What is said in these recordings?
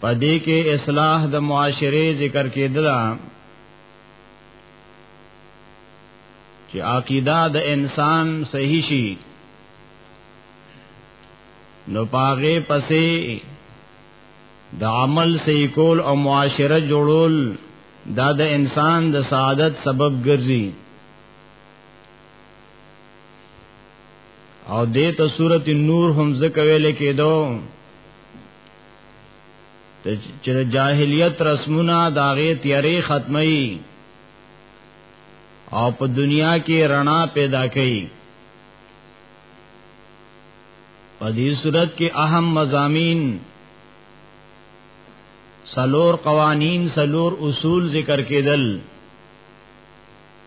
پدې کې اصلاح د معاشره ذکر کېدل چې عقیده د انسان صحیح شي نو پاغه پسې د عمل صحیح کول او معاشره جوړول دا د انسان د سعادت سبب ګرځي او دیتا صورت نور هم ذکر ویل کېدو چې د جاهلیت رسمونه داغه تیارې ختمي او په دنیا کې رڼا پیدا کوي په دې صورت کې اهم مزامین سلور قوانین سلور اصول ذکر کېدل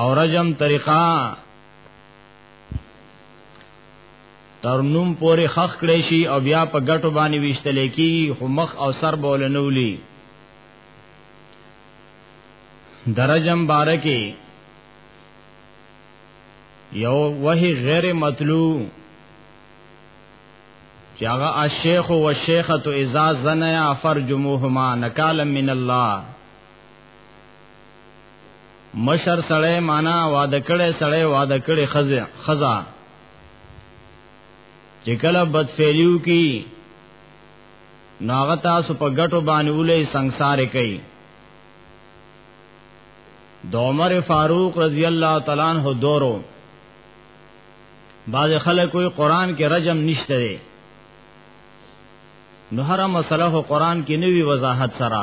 او رجم طریقه تر نوم پورې خخ کړي شي او بیا په ګټو باندې وشتل کی خو مخ او سر بول نه ولي درجم بارکی یو وحی غیر مطلوع چې هغه الشیخ او الشیخه اذا زنا فرجموهما نکالا من الله مشر سړی معنا واده کړي سړی واده کړي خزه خزا چې کله بد فعلیو کی ناغه تاسو په ګټو باندې ولې ਸੰسار کوي د عمر فاروق رضی الله تعالی عنہ دورو بعض خلک کوئی قران کې رجم نشته دی نو هر مسله قران کې نوی وضاحت سره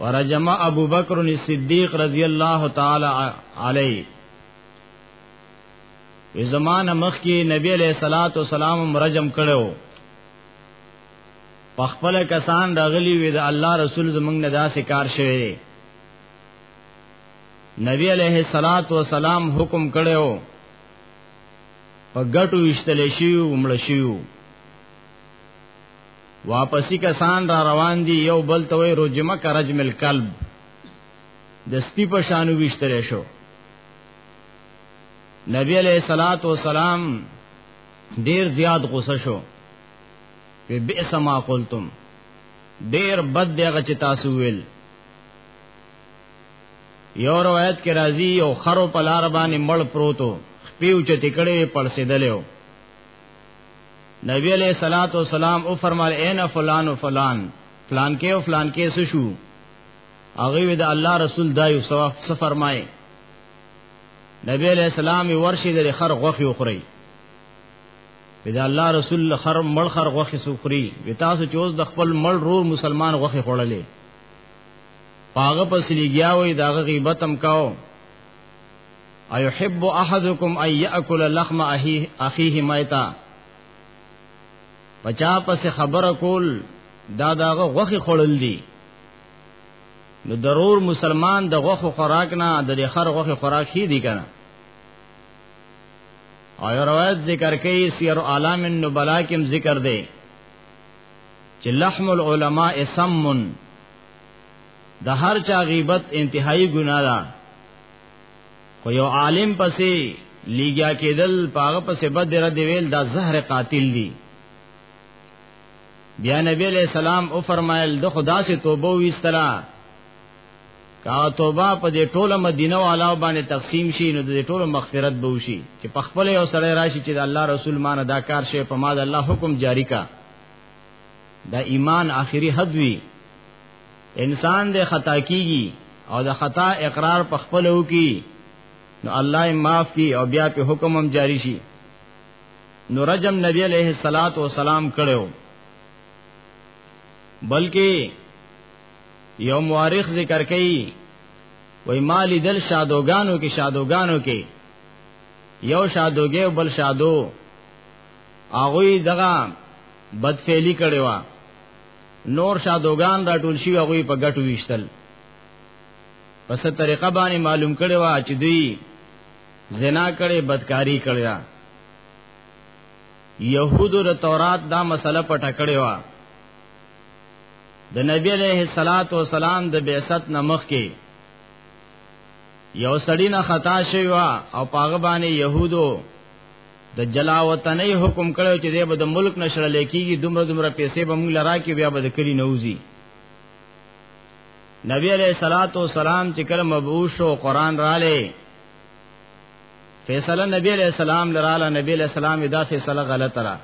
ورجم ابو بکر صدیق رضی الله تعالی علی و زمان مخ کی نبی علیہ الصلات والسلام مرجم کړو پخپل کسان راغلی وی د الله رسول زمنګ نه داسې کار شوی دی نبی علیہ الصلات والسلام حکم کړو په ګټو وشتل شیو مړ شیو واپسی کسان را روان دي یو بل ته وي رجمه کرجم القلب د سپی په شانو وشتل شو نبی علیہ الصلات والسلام ډیر زیات غوسه شو په بئس ما قلتم ډیر بد دیغه چې تاسو ویل یو روایت کې راځي یو خرو په لار باندې مړ پروتو پیو چې تکړه پړسیدلو نبی علیہ الصلات والسلام او فرمایل اینا فلان و فلان فلان کې او فلان کې څه شو هغه د الله رسول دایو ثواب څه فرمایي نبی علیہ السلام ورشي د خر غوخي وخوري بدا الله رسول خر مړ خر غوخي سخري وتا سو چوز د خپل مړ رور مسلمان غوخي خړلې پاغه پسلیګیا وې داغه غیبت هم کاو ايحب احدكم ان ياكل لحم اخيه ميتا پچا پس خبر کول دا داغه غوخي خړل دي نو ضرور مسلمان د غوخو خوراک نه د خر غوخي خوراک هي دي کنه او روایت ذکر کوي سیر عالم النبلا کې ذکر دی چې لحم العلماء سمن د هر چا غیبت انتهایی ګناه ده خو یو عالم پسې لیګیا کېدل پاغه پسې بد رد ویل دا زهر قاتل دی بیا نبی علیہ السلام او فرمایل د خدا سے توبه وستلا کا توبه په دې ټوله مدینه والا باندې تقسیم شي نو د ټوله مغفرت به وشي چې په خپل یو سره راشي چې د الله رسول مان ادا کار شي په ما د الله حکم جاری کا دا ایمان آخري حد وی انسان دې خطا کیږي او د خطا اقرار په خپل وو کی نو الله یې معاف کی او بیا په حکم هم جاری شي نو رجم نبی علیہ الصلات والسلام کړو بلکې یو مورخ ذکر کوي وای مالی دل شادوګانو کې شادوګانو کې یو شادوګې بل شادو هغه دغه بدفعلی کړي وا نور شادوغان را ټول شي هغه په ګټو ویشتل پس طریقه باندې معلوم کړي وا چې دوی زنا کړي بدکاری کړي را يهودو د تورات دا مسله پټه کړي وا د نبی عليه الصلاه والسلام د بعثت نمخ کې یو سړی نه خطا شوی وا او پاغه باندې يهودو د جلا وطنۍ حکم کړو چې دی به د ملک نشړه لیکيږي دومره دومره پیسې به موږ لرا کې بیا به د کلی نوځي نبی علیہ الصلات والسلام چې کله مبعوث او قران رااله فیصله نبی علیہ السلام لراله نبی علیہ السلام دا فیصله غلطه را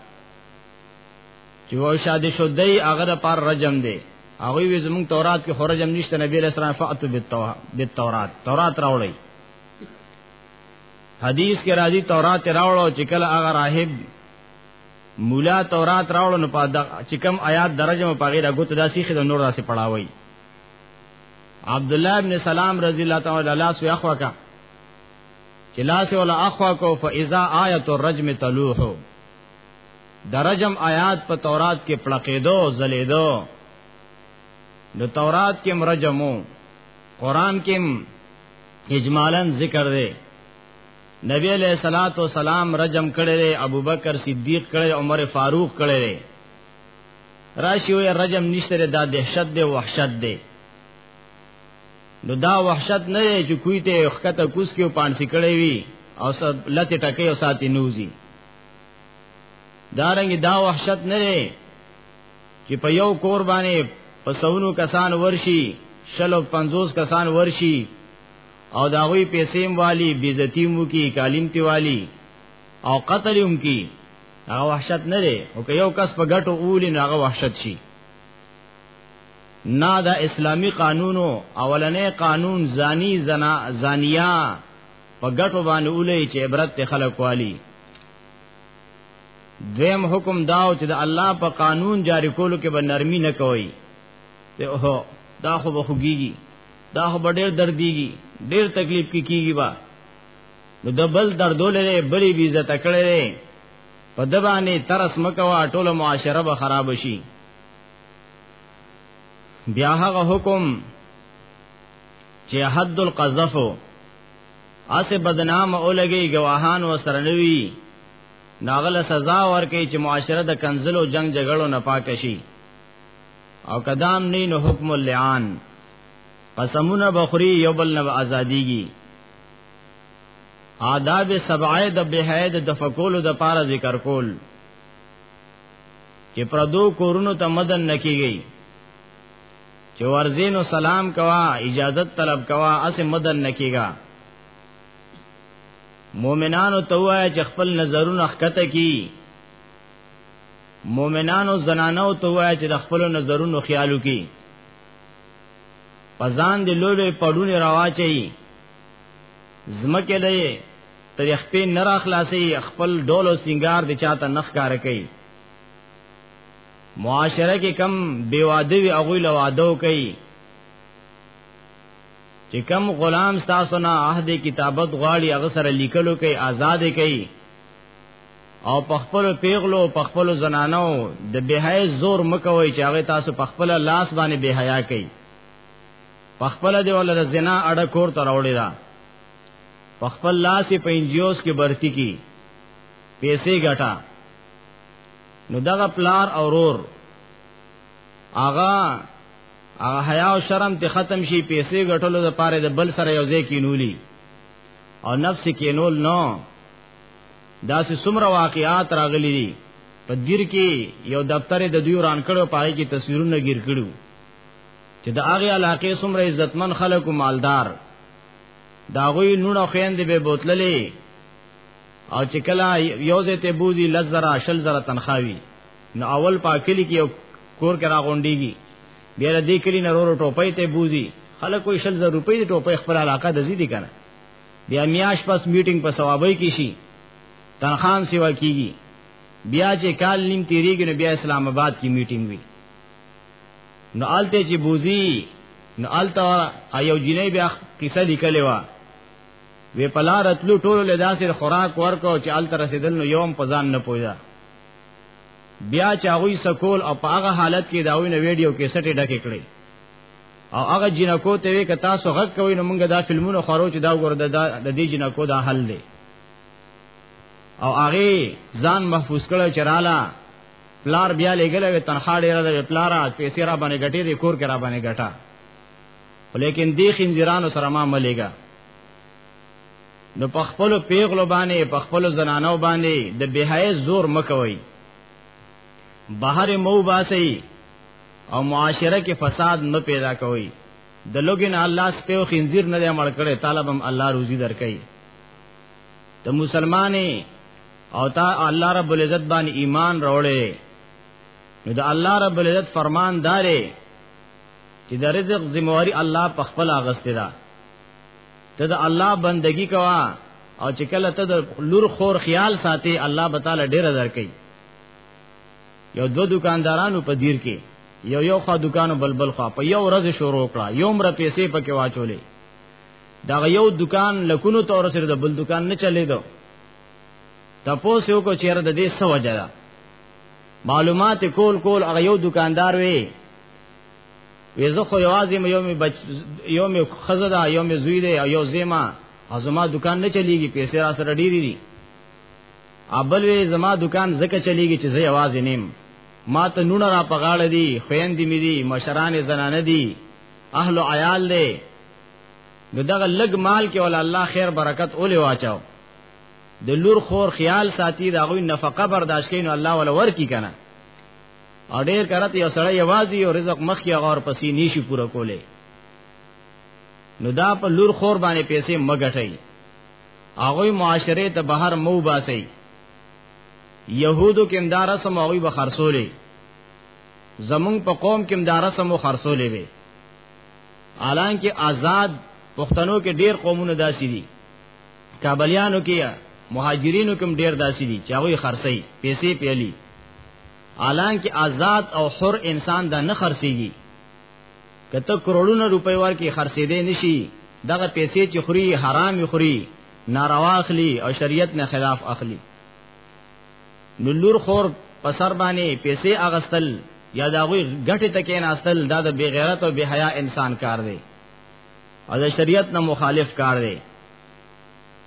چې و شادي شو دی هغه پر رجم دی هغه وی زمون تورات کې خورجم نشته نبی علیہ السلام فاتو بالتورات تورات راوړی حدیث کې راځي تورات راوړو چې کله هغه راهب مولا تورات راوړو نو په چې کم آیات درجه مو پغې راغوت داسې خې د نور داسې پڑھاوي عبد الله ابن سلام رضی الله تعالی عنہ سو اخوا کا چې لاس ولا اخوا کو فاذا آیت الرجم تلوح درجم آیات په تورات کې پړقېدو زلېدو نو تورات کې مرجمو قران کې اجمالا ذکر دی نبی علیہ الصلات والسلام رجم کړي ابوبکر صدیق کړي عمر فاروق کړي راشي وي رجم نشته دا دهشت دی وحشت دی نو دا وحشت نه دی چې کوی ته خکته کوس کې پانسی کړي وي او سب لته ټکې او ساتي نوزي دارنګ دا وحشت نه دی چې په یو کور باندې په سونو کسان ورشي شلو 50 کسان ورشي او دا غوي پیسې والی بیزتی مو کی کالیم تی والی او قتل هم کی هغه وحشت نه دی او که یو کس په ګټو اولی نه هغه وحشت شي نه دا اسلامی قانونو اولنې قانون زانی زنا زانیا په ګټو باندې اولې چې عبرت خلک والی دویم حکم داو چې د الله په قانون جاری کولو کې به نرمي نه کوي ته اوه دا خو به خوګيږي دا خو به ډېر درديږي ډېر تکلیف کې کیږي با نو د بل دردولې بلې بي عزت کړې په د باندې ترس مکوا ټوله معاشره به خراب شي بیا هغه حکم چې حد القذف اسه بدنام اولګي گواهان و سره نوي ناغله سزا ورکي چې معاشره د کنزلو جنگ جګړو نه پاک شي او قدام نه نو حکم اللعان قسمونه بخری یو بل نه ازاديږي آداب سبعه د بهاید د فکولو د پاره ذکر کول چې پردو کورونو ته مدن نکیږي چې ورزینو سلام کوا اجازه طلب کوا اس مدن نکیگا مومنانو ته وای چې خپل نظرونه خکته کی مومنانو زنانو ته وای چې د خپل نظرونو خیالو کی پزان دی لولې پړونی راواچي زمکه دی تر خپې نرا خلاصي خپل ډول او سنگار د چاته نخ کار کوي معاشره کې کم بیواده وی هغه له وادو کوي چې کم غلام تاسو نه عہد کتابت غواړي هغه سره لیکلو کوي آزاد کوي او پخپل پیغلو پخپل زنانو د بهای زور مکوي چې هغه تاسو پخپل لاس باندې بهایا کوي پخپل دی ول زنا اړه کور تر وړي دا پخپل لاس په انجیوز کې برتی کی پیسې ګټا نو دغه پلار او رور آغا هغه حیا او شرم ته ختم شي پیسې غټلو د پاره د بل سره یو ځای کینولی او نفس کینول نو دا سه سمره واقعات راغلي دي په دیر کې یو دفتر د دوی وران کړو پای کې تصویرونه ګیر کړو چې د هغه علاقې سمره عزتمن خلکو مالدار دا غوی نونو خويند به بوتللې او چې کله یو ځای ته بوزي لز زره شل زره تنخواوي نو اول پاکلی کې یو کور کې راغونډيږي بیا د دې کلی نرورو ټوپۍ ته بوزي خلک کوئی شل زره روپۍ د ټوپۍ خپل علاقه د زیدي کنه بیا میاش پس میټینګ په ثوابي کې شي تنخان سیوا کیږي بیا چې کال نیم تیریږي نو بیا اسلام آباد کې میټینګ وي نو آلته چې بوزي نو آلته ایو جنې بیا قصه لیکلې و وی پلار اتلو ټولو له داسې خوراک ورکو چې ال تر رسیدل نو یوم پزان نه پویا بیا چې هغه سکول او په هغه حالت کې دا وینه ویډیو کې سټې ډکې کړې او هغه جنکو ته وی ک تاسو غږ کوئ نو موږ دا فلمونه خورو چې دا وګوره د دې جنکو دا حل دی او هغه ځان محفوظ کړو چې رااله پلار بیا لګلې تنخوا ډیره ده پلار پیسې را باندې ګټې دي کور کې را باندې ګټه ولیکن دی خنزیرانو سره ما ملګا نو په خپل پیغلو باندې په خپل زنانو باندې د بهای زور مکوي بهر مو باسي او معاشره کې فساد نه پیدا کوي د لوګین الله سپیو خنزیر نه مړ کړي طالبم الله روزي درکړي ته مسلمانې او تا الله رب العزت باندې ایمان راوړې نو د الله رب العزت فرمان دارې چې د رزق ذمہواری الله په خپل اغسته ده ته د الله بندگی کوا او چې کله ته د لور خور خیال ساتي الله به تعالی ډیر درکې یو دو دکاندارانو په دیر کې یو یو خوا دکانو بلبل خوا په یو ورځ شروع کړه یو مر پیسې پکې واچولې دا یو دکان لکونو تور سره د بل دکان نه چلے دو تپوس یو کو چیر د دې سو وجه معلومات کول کول هغه یو دکاندار وی وې زه خو یوازې مې یو مې بچ یو مې خزه ده یو مې زوی دی او یو زما او زما دکان نه چلیږي پیسې را سره ډېری دي ابل وې زما دکان زکه چلیږي چې زه یوازې نیم ما ته نونه را پغاړه دي خويندې مې دي مشران زنانه دي اهل عیال دي نو دغه لګ مال کې ول الله خیر برکت اولې واچاو د لور خور خیال ساتي دا غوي نفقه برداشت کین الله ولا ور کی کنه او ډیر کرت یو سړی یوازې یو رزق مخ یا غور پسې نشي پوره کوله نو دا په لور خور باندې پیسې مګټي هغه معاشره ته بهر مو باسي يهودو کې امدار سم هغه به خرصولې زمون په قوم کې امدار سم مو خرصولې وي الان کې آزاد پښتنو کې ډیر قومونه داسي دي کابلیانو کې مهاجرینو کوم ډیر داسي دي چې هغه خرڅي پیسې پیلي الان کې آزاد او حر انسان دا نه خرڅيږي کته کروڑونه روپۍ ورکې خرڅې دي نشي دغه پیسې چې خوري حرام خوري ناروا اخلي او شریعت نه خلاف اخلي نو لور خور په سر باندې پیسې اغستل یا دا غوي ګټه تکې نه استل دا د بی غیرت او بی حیا انسان کار دی او د شریعت نه مخالف کار دی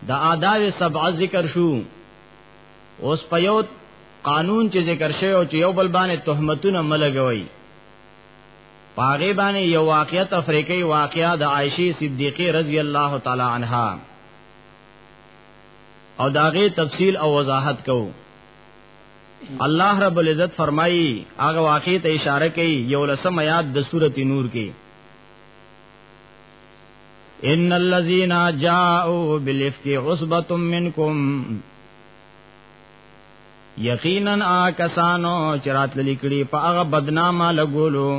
د آداب سبع ذکر شو اوس په یو قانون چې ذکر شوی او چې یو بل باندې تهمتونه ملګوي پاغه باندې یو واقعیت افریقی واقعیا د عائشه صدیقه رضی الله تعالی عنها او داغه تفصیل او وضاحت کو الله رب العزت فرمایي هغه واقعیت اشاره کوي یو لسم یاد د سورته نور کې ان الذين جاءوا بالافك عصبه منكم یقینا آ کسانو چرات لیکړي په هغه بدنامه لګولو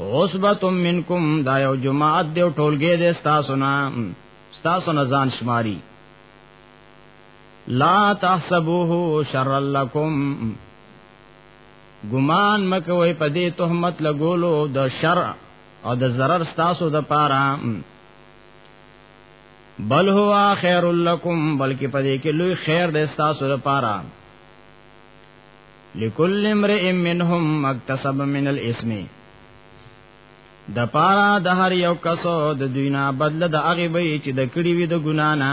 عصبه منکم دا یو جماعت دی ټولګه دې تاسو نه تاسو نه ځان شماري لا تحسبوه شر لکم ګمان مکوي په دې تهمت لګولو د شر او د zarar تاسو د پاره بل هوا خیر لکم بلکې په دې کې لوی خیر د تاسو د پاره لکل امرئ منهم مکتسب من الاسم د پارا د هر یو کسو د دوینا بدله د هغه به چې د کړي وي د ګنا نه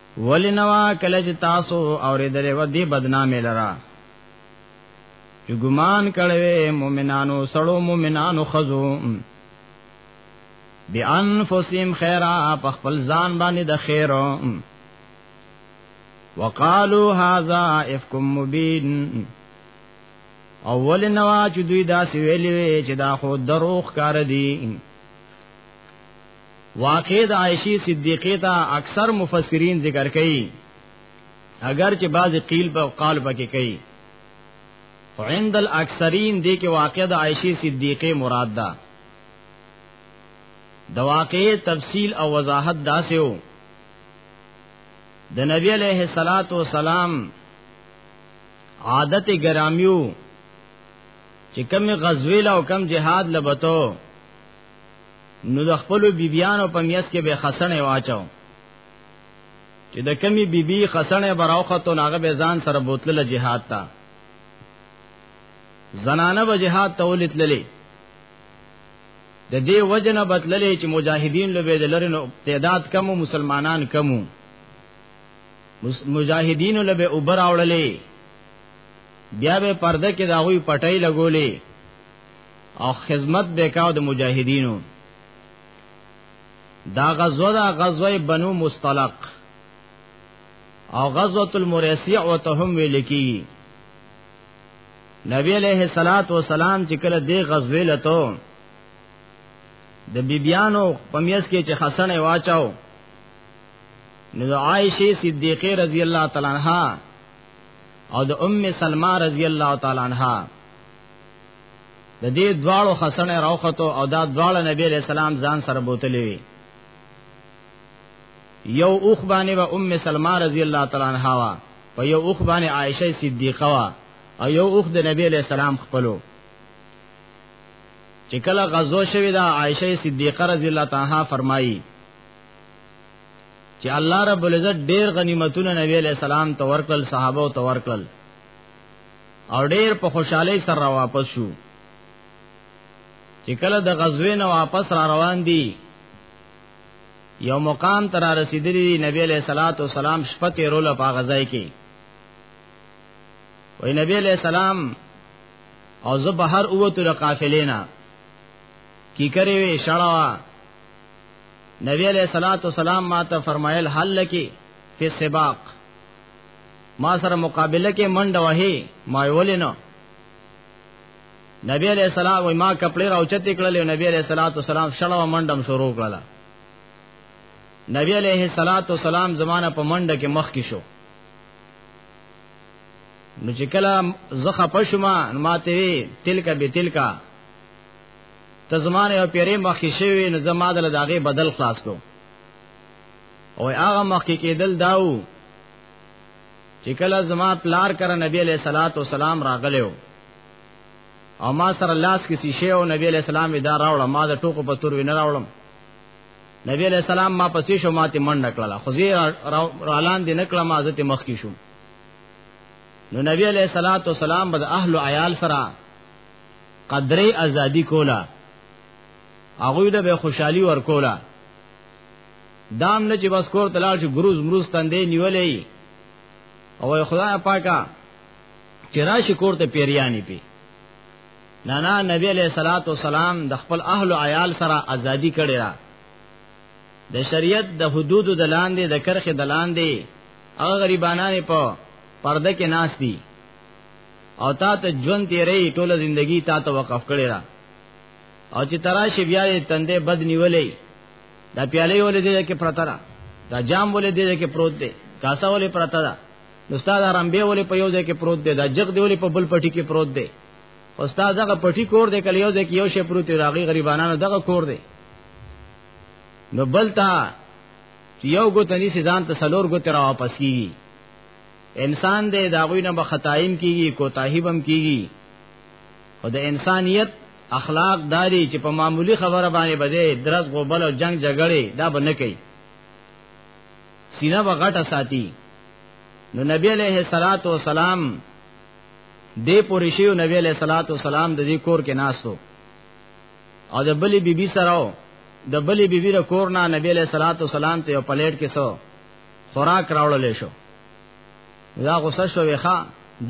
ولنوا کله چې تاسو اورېدلې و دې بدنامې لرا چې ګمان کړوي مؤمنانو سړو مؤمنانو خزو بانفسهم خیرا په خپل ځان باندې د خیر وقالو هاذا افکم مبین اول نوا چې دوی دا سویلې چې دا خو دروغ کار دي واقع د عائشه صدیقه ته اکثر مفسرین ذکر کوي اگر چې بعض قیل په قال پکې کوي عند الاکثرین دې کې واقع د عائشه صدیقه مراد ده د واقع تفصیل او وضاحت داسې وو د نبی علیہ الصلات والسلام عادت گرامیو چې کم غزویل او کم جهاد لبتو نو د خپل بیبیانو په میس کې به خسنه واچاو چې د کمی بیبي خسنه براوخته ناغه به ځان سره بوتله جهاد تا زنانه به جهاد ته ولتللې د دې وجنه بتللې چې مجاهدین لوبې د لرنو تعداد کم مسلمانان کمو مجاهدین لبه اوبر اوړلې بیا به پرده کې داوی پټای لګولې او خدمت وکاو د مجاهدینو دا غزوه دا غزوه بنو مستلق او غزوه المریسیع وتهم ویل کی نبی علیہ الصلات والسلام چې کله دی غزوه لته د بیبیانو پمیس کې چې حسن واچاو نو عائشه صدیقه رضی الله تعالی عنها او د ام سلمہ رضی الله تعالی عنها د دې دواړو خسنه راوخته او دا دواړه نبی علیہ السلام ځان سره بوتلې وي یو اوخ باندې و ام سلمہ رضی الله تعالی عنها وا په یو اوخ باندې عائشه صدیقه وا او یو اوخ د نبی علیہ السلام خپلو چې کله غزو شوی دا عائشه صدیقه رضی الله تعالی عنها فرمایي چې الله رب العزت ډیر غنیمتونه نبی علیہ السلام تورکل صحابه تورکل او ډیر په خوشحالي سره واپس شو چې کله د غزوې نه واپس را روان دي یو مقام تر رسیدلی دی نبی علیہ الصلات والسلام شپه تیرول په غزای کې وای نبی علیہ السلام او زه بهر اوته د قافلې نه کی کرے وی شړوا نبی علیہ الصلات والسلام ماته فرمایل حل کی فی سباق ما سره مقابله کې منډه وهي ما ولې نه نبی علیہ السلام وای ما کپڑے راوچت کړل نبی علیہ الصلوۃ والسلام شلو منډم شروع کړل نبی علیہ الصلوۃ والسلام زمانہ په منډه کې مخ کې شو نو چې کله زخه پښما ماته وی تلک به تلکا ته زمانه او پیری مخ کې شوی نو زما د داغه بدل خلاص کو او هغه مخکې کېدل داو چې کله زما پلار کر نبی علیہ الصلات والسلام راغلو او ما سره لاس کې شیشه او نبی علیہ السلام دا راوړم ما د ټوکو په تور وینه راوړم نبی علیہ السلام ما پسې شو ماته منډه کړله خو زه رالان دې نکړه ما عزت مخ کې شو نو نبی علیہ الصلات والسلام بد اهل عیال سره قدرې ازادي کولا هغه د به خوشحالي ور کولا دام نه چې بس کور تلار شي ګروز مروز تندې نیولې او خدای پاکا چې راشي کور ته پیریانی پی نه نه نبی علیہ الصلات والسلام د خپل اهل او عیال سره ازادي کړی را د شریعت د حدود د لاندې د کرخه د لاندې هغه غریبانان په پرده کې ناس دي او تا ته ژوند تیرې ټوله زندگی تا ته وقف کړی را او چې تراشی بیا تندې بد نیولې دا پیاله ولې دې کې پرته ده دا جام ولې دې کې پروت دی کاسه ولې پرته ده استاد رمبه ولې په یو ځای کې پروت دی دا جګ دی ولې په بل پټي کې پروت دی استاد هغه پټي کور دی کله یو ځای کې یو شی پروت دی راغي غریبانو دغه کور دی نو بلتا چې یو ګوتنی سي ځان ته سلور ګوت را واپس کیږي انسان دې داغوی نه بخطایم کیږي کوتاهی بم کیږي او د انسانیت اخلاق داری چې په معمولی خبره باندې بده درس غوبل او جنگ جګړه دا به نه کوي سینه وغټه ساتي نو نبی علیہ الصلات والسلام دې پوری شیو نبی علیہ الصلات والسلام د دې کور کې ناستو او د بلی بیبي سره د بلی بیبي د کور نه نبی علیہ الصلات والسلام ته یو پلیټ کې سو خوراک راوړل شو دا غوسه شو ویخه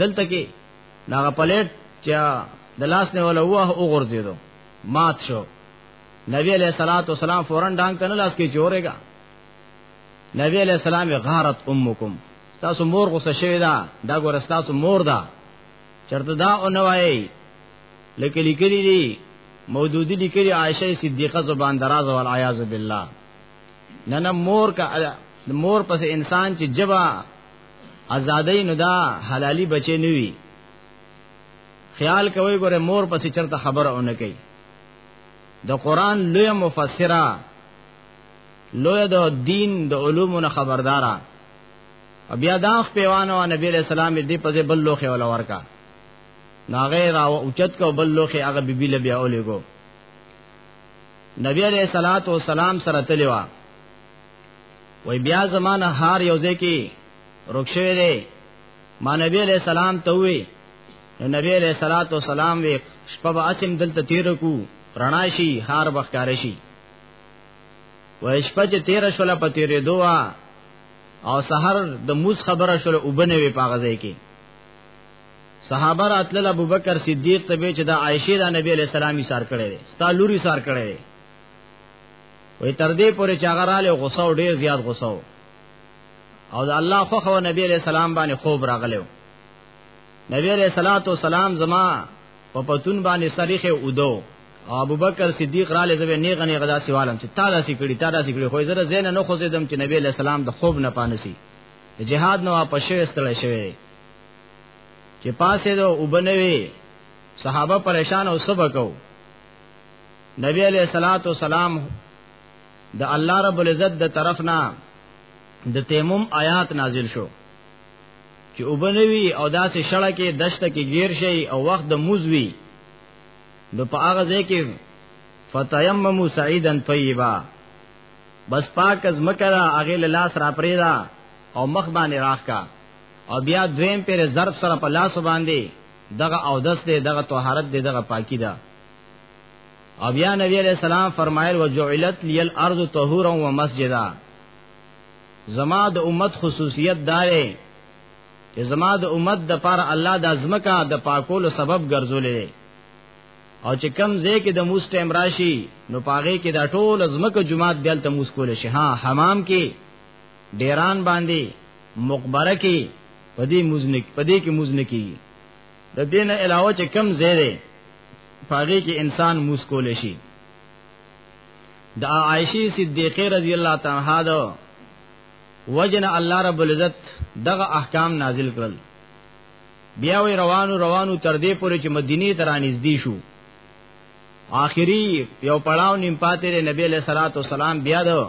دلته کې ناغه پلیټ چې د لاس نه ولا وه او غورځیدو مات شو نبی علیہ الصلوۃ والسلام فورن ډان کنه لاس کې جوړېګا نبی علیہ السلام غارت امکم تاسو مور غوسه شوی دا دا ګور تاسو مور دا چرته دا او نه وایي لکه لیکلی دی مودودی لیکلی عائشه صدیقه زبان دراز او العیاذ بالله نه نه مور کا مور پس انسان چې جبا ازادۍ نو دا حلالي بچي نه وي خیال کوي ګوره مور پسې چرته خبره اونه کوي د قران لوی مفسره لوی د دین د علومو نه خبردارا بیا دا پیوانو نبی علیہ السلام دې په بل لوخه ولا ورکا ناغه را اوچت کو بل لوخه هغه بیبي لبیا اولېګو نبی علیہ الصلات والسلام سره تلوا وای بیا زمانہ هار یو ځکه رخصوي دی ما نبی علیہ السلام ته وی نو نبی علیہ الصلوۃ والسلام وی شپه به اسیم دلته تیر کو رڼا شي هار بخکار شي وای شپه چې تیر شول په تیرې دوه او سحر د موس خبره شول وبنه وی پاغه ځای کې صحابه راتل ابو بکر صدیق ته چې دا عائشه د نبی علی السلام یې سار کړي دي ستا لوري سار کړي دي وې تر دې پورې چې هغه رااله غوسه او ډیر زیات غوسه و او د الله خو خو نبی علیہ السلام باندې خوب راغلو نبی علیہ الصلوۃ والسلام زما په پتون باندې صریخه اودو او ابوبکر صدیق را لې زوی نه غني غدا سیوالم چې تا داسې کړي تا داسې کړي خو زره زین نه خو زیدم چې نبی علیہ السلام د خوب نه پانسی د جهاد نو واپس شوی ستړی شوی چې پاسې دو وبنوي صحابه پریشان او سبا کو نبی علیہ الصلات والسلام د الله رب العزت د طرفنا د تیمم آیات نازل شو چې وبنوي او داسې شړه کې دشت کې گیر شي او وخت د موزوي نو په هغه ځای کې فتیممو سعیدن طیبا بس پاک از مکرا هغه لاس را پریدا او مخ باندې راخ کا او بیا دویم پیر ظرف سره په لاس باندې دغه او دس دی دغه طهارت دی دغه پاکی ده او بیا نبی علیہ السلام فرمایل وجعلت لی الارض طهورا ومسجدا زما د امت خصوصیت دارې چې زما د امت د پر الله د ازمکا د پاکولو سبب ګرځولې او چې کم زه کې د موس ټیم راشي نو پاغه کې دا ټول ازمکه جمعات بیل ته موس کول شي ها حمام کې ډیران باندې مقبره کې پدې مزنک پدې کې مزنکی د دین علاوه چې کم زیره پاګه کې انسان مسکول شي د عائشه صدیقه رضی الله تعالی عنها دا وجنه الله رب العزت دغه احکام نازل کړل بیا وی روانو روانو تر دې پورې چې مدینه ته رانږدې شو آخري یو پړاو نیم پاتې نبی له صلوات و سلام بیا دو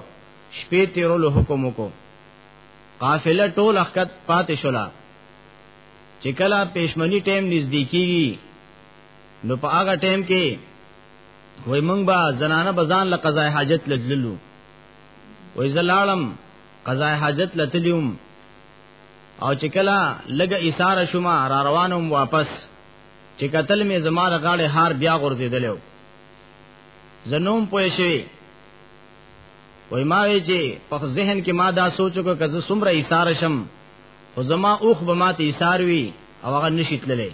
شپې تیرولو حکم وکړو قافله ټول اخکت پاتې شولا چې کله پېشمنی ټیم نږدې کیږي نو په هغه ټیم کې وای مونږ به زنانه بزان له قضای حاجت لجللو وای زلالم قضای حاجت لتلیوم او چې کله لګ ایثار شوما را روانم واپس چې قتل می زما د غاړې هار بیا غورځیدلو زنوم پوه شوی وای ما وی چې په ذهن کې ما دا سوچو کو کزه سمره ایثار شم خو زما اوخ به ماته ایثار وی او هغه نشیتللې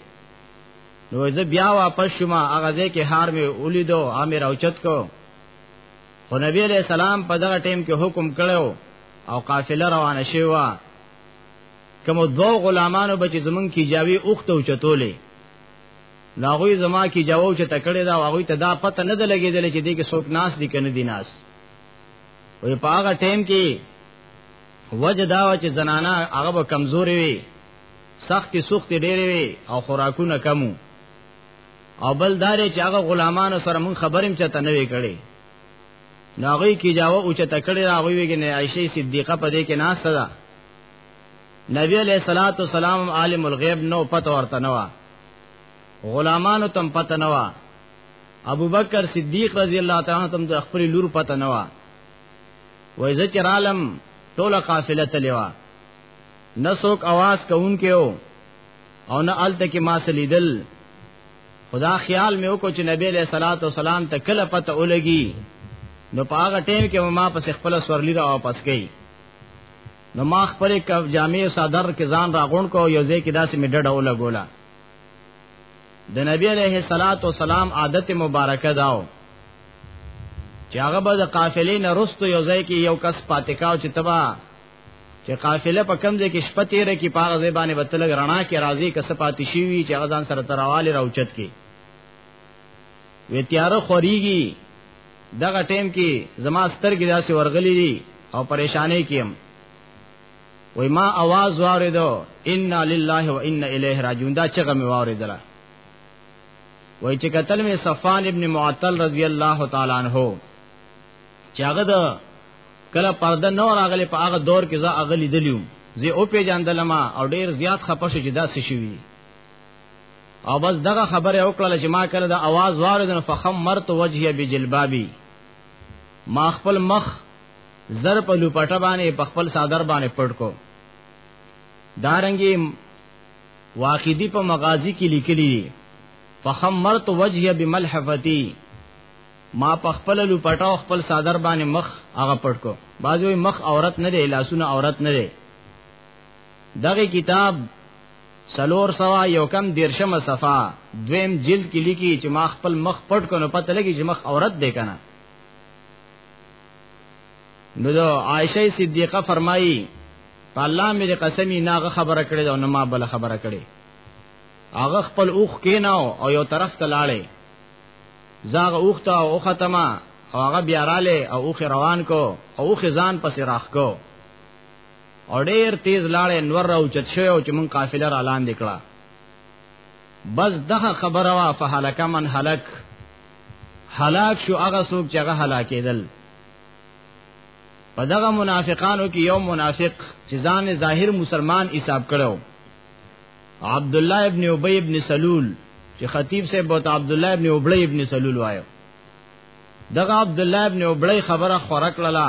نو زه بیا واپس شوم هغه ځای کې هار می ولیدو امر اوچت کو خو نبی علیہ السلام په دغه ټیم کې حکم کړو او قافله روانه شوه کوم دوه غلامانو بچ زمون کی جاوی اوخته او چتولې نو هغه زما کې جواب چې تکړه دا هغه ته دا پته نه ده لګېدل چې دې کې څوک ناس دي کنه دي ناس وې په هغه ټیم کې وجه دا چې زنانه هغه به کمزورې وي سختي سختي ډېرې وي او خوراکونه کمو او بل دار چې هغه غلامانو سره مون خبرم چته نه وی کړي ناغي کې جاو او چته کړي راغوي وي نه عائشه صدیقه په دې کې ناس ده نبی علیہ الصلوۃ والسلام عالم الغیب نو پته ورته نو غلامانو تم پته نه و ابو بکر صدیق رضی الله تعالی عنہ تم د خپل لور پته نه و وای زه چرالم ټوله قافله تلوا نه څوک आवाज کوونکې او او نه الته کې ما سلیدل خدا خیال مې وکړ چې نبی له صلوات و سلام ته کله پته ولګي نو په هغه ټیم کې ما پس خپل سورلی را واپس کړي نو ما خپل جامع صدر کې ځان راغون کو یو ځای کې داسې می ډډه ولا ګولا د نبی عليه الصلاه والسلام عادت مبارکه داو چې هغه به د قافلې نه رستو یو ځای کې یو کس پاتې کاو چې تبا چې قافله په کم ځای کې شپه تیرې کې پاغه ځای باندې وتلګ رڼا کې راځي کس پاتې شي چې هغه ځان سره ترواله راوچت کې وی تیار خوریږي دغه ټیم کې زما سترګې داسې ورغلې دي او پریشانې کیم وای ما आवाज واردو ان لله و ان الیه راجون دا چغه می واردله وای چې قتل می صفان ابن معطل رضی الله تعالی عنہ چې هغه د کله پرده نو راغلی په هغه دور کې زه اغلی دلیو زه او پیجاندلم او ډیر زیات خپه شو چې دا څه شوی او بس دغه خبره وکړه چې ما کړه د आवाज واردن فخم مرت وجهي بجلبابي ما خپل مخ زر په لوپټه باندې په خپل صادر باندې پړ کو دارنګي واقعي په مغازي کې لیکلي دي فخم مرت وجهي بملحفتي ما په خپل لوپټه خپل صادر باندې مخ هغه پړ کو بازوی مخ عورت نه دی لاسونه عورت نه دی دغه کتاب سلور سوا یو کم دیرشم صفا دویم جلد کې لیکي چې ما خپل مخ پټ کنو پته لګي چې مخ عورت دی کنه نو دا عائشه صدیقه فرمایي په الله مې قسمی ناغه خبره کړې او نه ما بل خبره کړې هغه خپل اوخ کیناو او یو طرف ته لاړې زاغه اوخ ته او ختمه هغه بیا رااله او اوخ روان کو او اوخ ځان پسې راخ کو او ډیر تیز لاړې نور راو چت شو او چې مونږ قافله را لاندې کړه بس دغه خبره وا فهلک من هلک هلاک شو هغه څوک چې هغه هلاکېدل په دغه منافقانو کې یو منافق چې ځان ظاهر مسلمان حساب کړو عبد الله ابن ابي ابن سلول چې خطیب سے بہت عبد الله ابن ابي ابن سلول وایو دغه عبد الله ابن ابي خبره خورک للا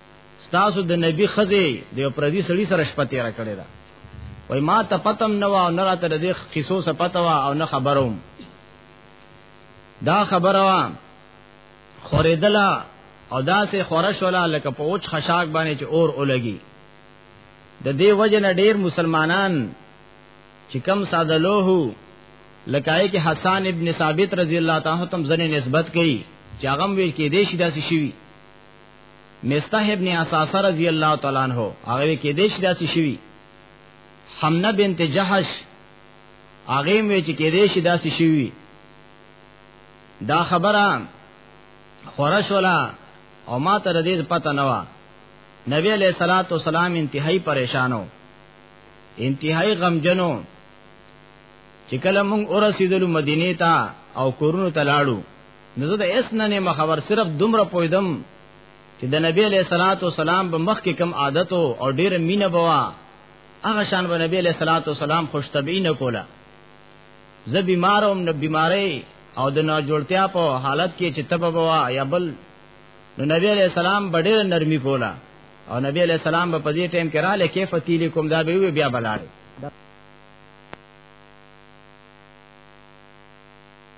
ستاسو د نبی خزه د پردي سړي سره شپه تیر کړی دا وای ما ته پتم نه و نه راته د قصو سره پته و او نه خبروم دا خبره وا خوریدلا او داسې خورش ولا لکه په اوچ خشاک باندې چې اور اولګي د دې وجه نه ډیر مسلمانان چې کم ساده لوهو لکای کې حسن ابن ثابت رضی الله تعالی عنہ تم زنه نسبت کړي چې هغه وی کې دیش داسې شوی مستح ابن اساسه رضی الله تعالی عنہ هغه کې دیش داسې شوی حمنه بنت جحش هغه مې چې کې دیش داسې شوی دا خبره خورش ولا او ما ته دې پته نه و نبی علیہ الصلات والسلام انتهائی پریشانو انتهائی غمجنو چې کله مونږ اورسیدلو مدینه ته او کورونو ته لاړو نو زه د اس نه نه خبر صرف دومره پویدم چې د نبی علیہ الصلات والسلام په مخ کې کم عادت او ډیر مینه بوا هغه شان به نبی علیہ الصلات والسلام خوش طبعی نه کولا زه بیماروم نه بیماری او د ناجوړتیا په حالت کې چې تب بوا یا بل نو نبی علیہ السلام ډیر نرمی کولا او نبی علیہ السلام په دې ټیم کې را لکه فتیلی کوم دا به بیا بلاړ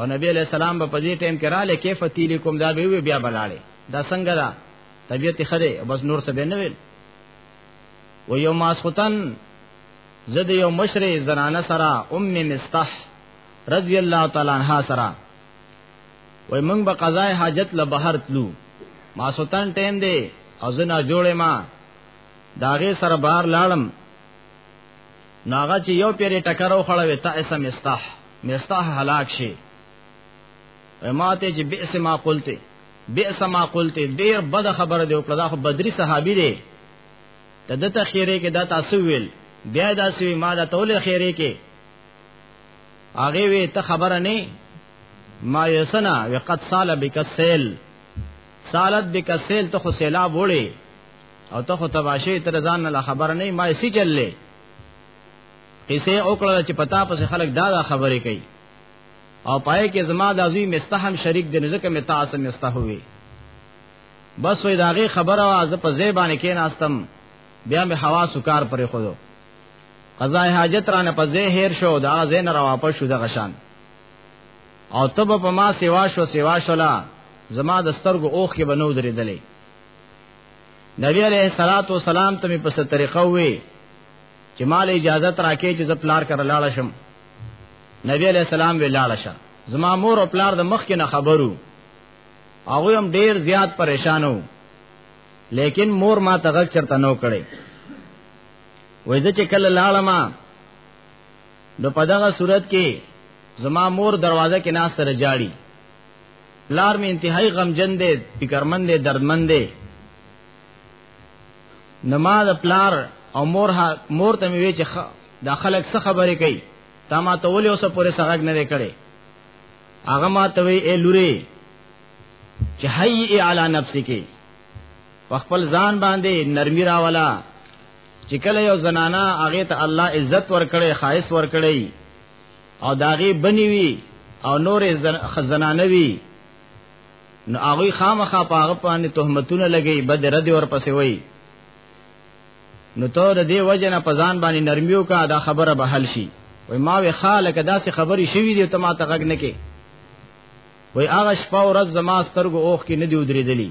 او نبی علیہ السلام په دې ټیم کې رااله کیف تیلیکم دا به بیا بلاړي دا څنګه دا طبیعت خره بس نور څه به نه ویل و یو ماسختن زد یو مشر زنانه سره ام مستح رضی الله تعالی عنها سره وای موږ به قضای حاجت له بهر تلو ما سلطان ټیم دی او زنا جوړې ما داغه سره بهر لاړم ناغه چې یو پیری ټکرو خړوي تا اسم مستح مستح هلاک شي ماته چې بئس ما قلته بئس ما قلته ډیر بد خبره دی او کدا خو بدری صحابي دی ته د تخیره کې دا تاسو ویل بیا دا سوي ما دا تول خیره کې هغه وی ته خبره نه ما یسنا وقد سال بک سیل سالت بک سیل ته خو سیلاب وړي او ته خو تباشه تر ځان نه خبر نه ما سی چللې قصه او کړه چې پتا پس خلک دا دا خبرې کوي او پای کې زما د ازوی مستحم شریک دی ځکه می تاسو مستحوي بس وې داغه خبره وا ز په زیبانه کې ناستم بیا می حوا سکار پرې خودو قضا حاجت را نه پځه هیر شو دا زین را واپس شو د غشان او تب په ما سیوا شو سیوا شولا زما د سترګو اوخ کې بنو درېدلې نبی علیہ الصلات والسلام ته په ست طریقه وې چې مال اجازه تراکې چې زپلار کړه لاړ شم نبی علیہ السلام ویلاړ شه زما مور او پلار د مخ کې نه خبرو هغه هم ډیر زیات پریشانو لیکن مور ما ته غږ چرته نو کړي وای زه چې کله لاړم نو په دغه صورت کې زما مور دروازه کې ناس سره جاړي لار می انتهائی غمجن دے فکرمن دے دردمن دے نماز پلار او مور مور ته وی چې دا خلک څه خبرې کوي تا ما ته ولې اوسه پورې سغک نه کړي هغه ما ته وی اے لوري چې حي اعلی نفس کې خپل ځان باندې نرمي راولا چې کله یو زنانا هغه ته الله عزت ورکړي خاص ورکړي او داغي بنوي او نور زنانوي نو هغه خامخا پاغه باندې تهمتونه لګي بد رد ورپسې وای نو ته د دې وجه نه پزان باندې نرمیو کا دا خبره به حل شي وای ما وی خاله کدا څه خبرې شوې دي ته ما ته غږ نه کې وای هغه شپه ورځ زما سترګو اوخ کې نه دی ودرېدلی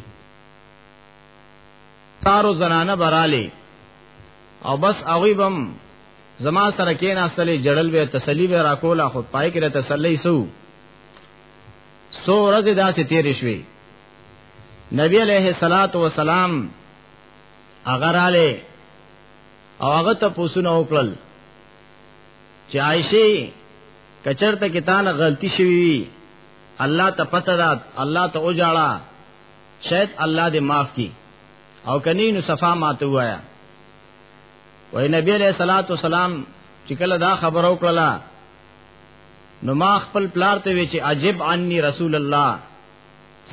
تارو زنانه براله او بس هغه بم زما سره کې نه اصلې جړل به تسلی به راکولا خو پای کې تسلی سو سو ورځې داسې تیرې شوې نبی علیہ الصلات والسلام هغه رااله او هغه ته پوښتنه وکړل چې عائشه کچرته کې تا نه غلطي شوې وي الله ته پته ده الله ته اوجاړه شاید الله دې معاف کړي او کني نو صفا ماته وایا وای نبی علیہ الصلات والسلام چې کله دا خبرو کړله نو ما خپل پلار ته وی چې عجب عني رسول الله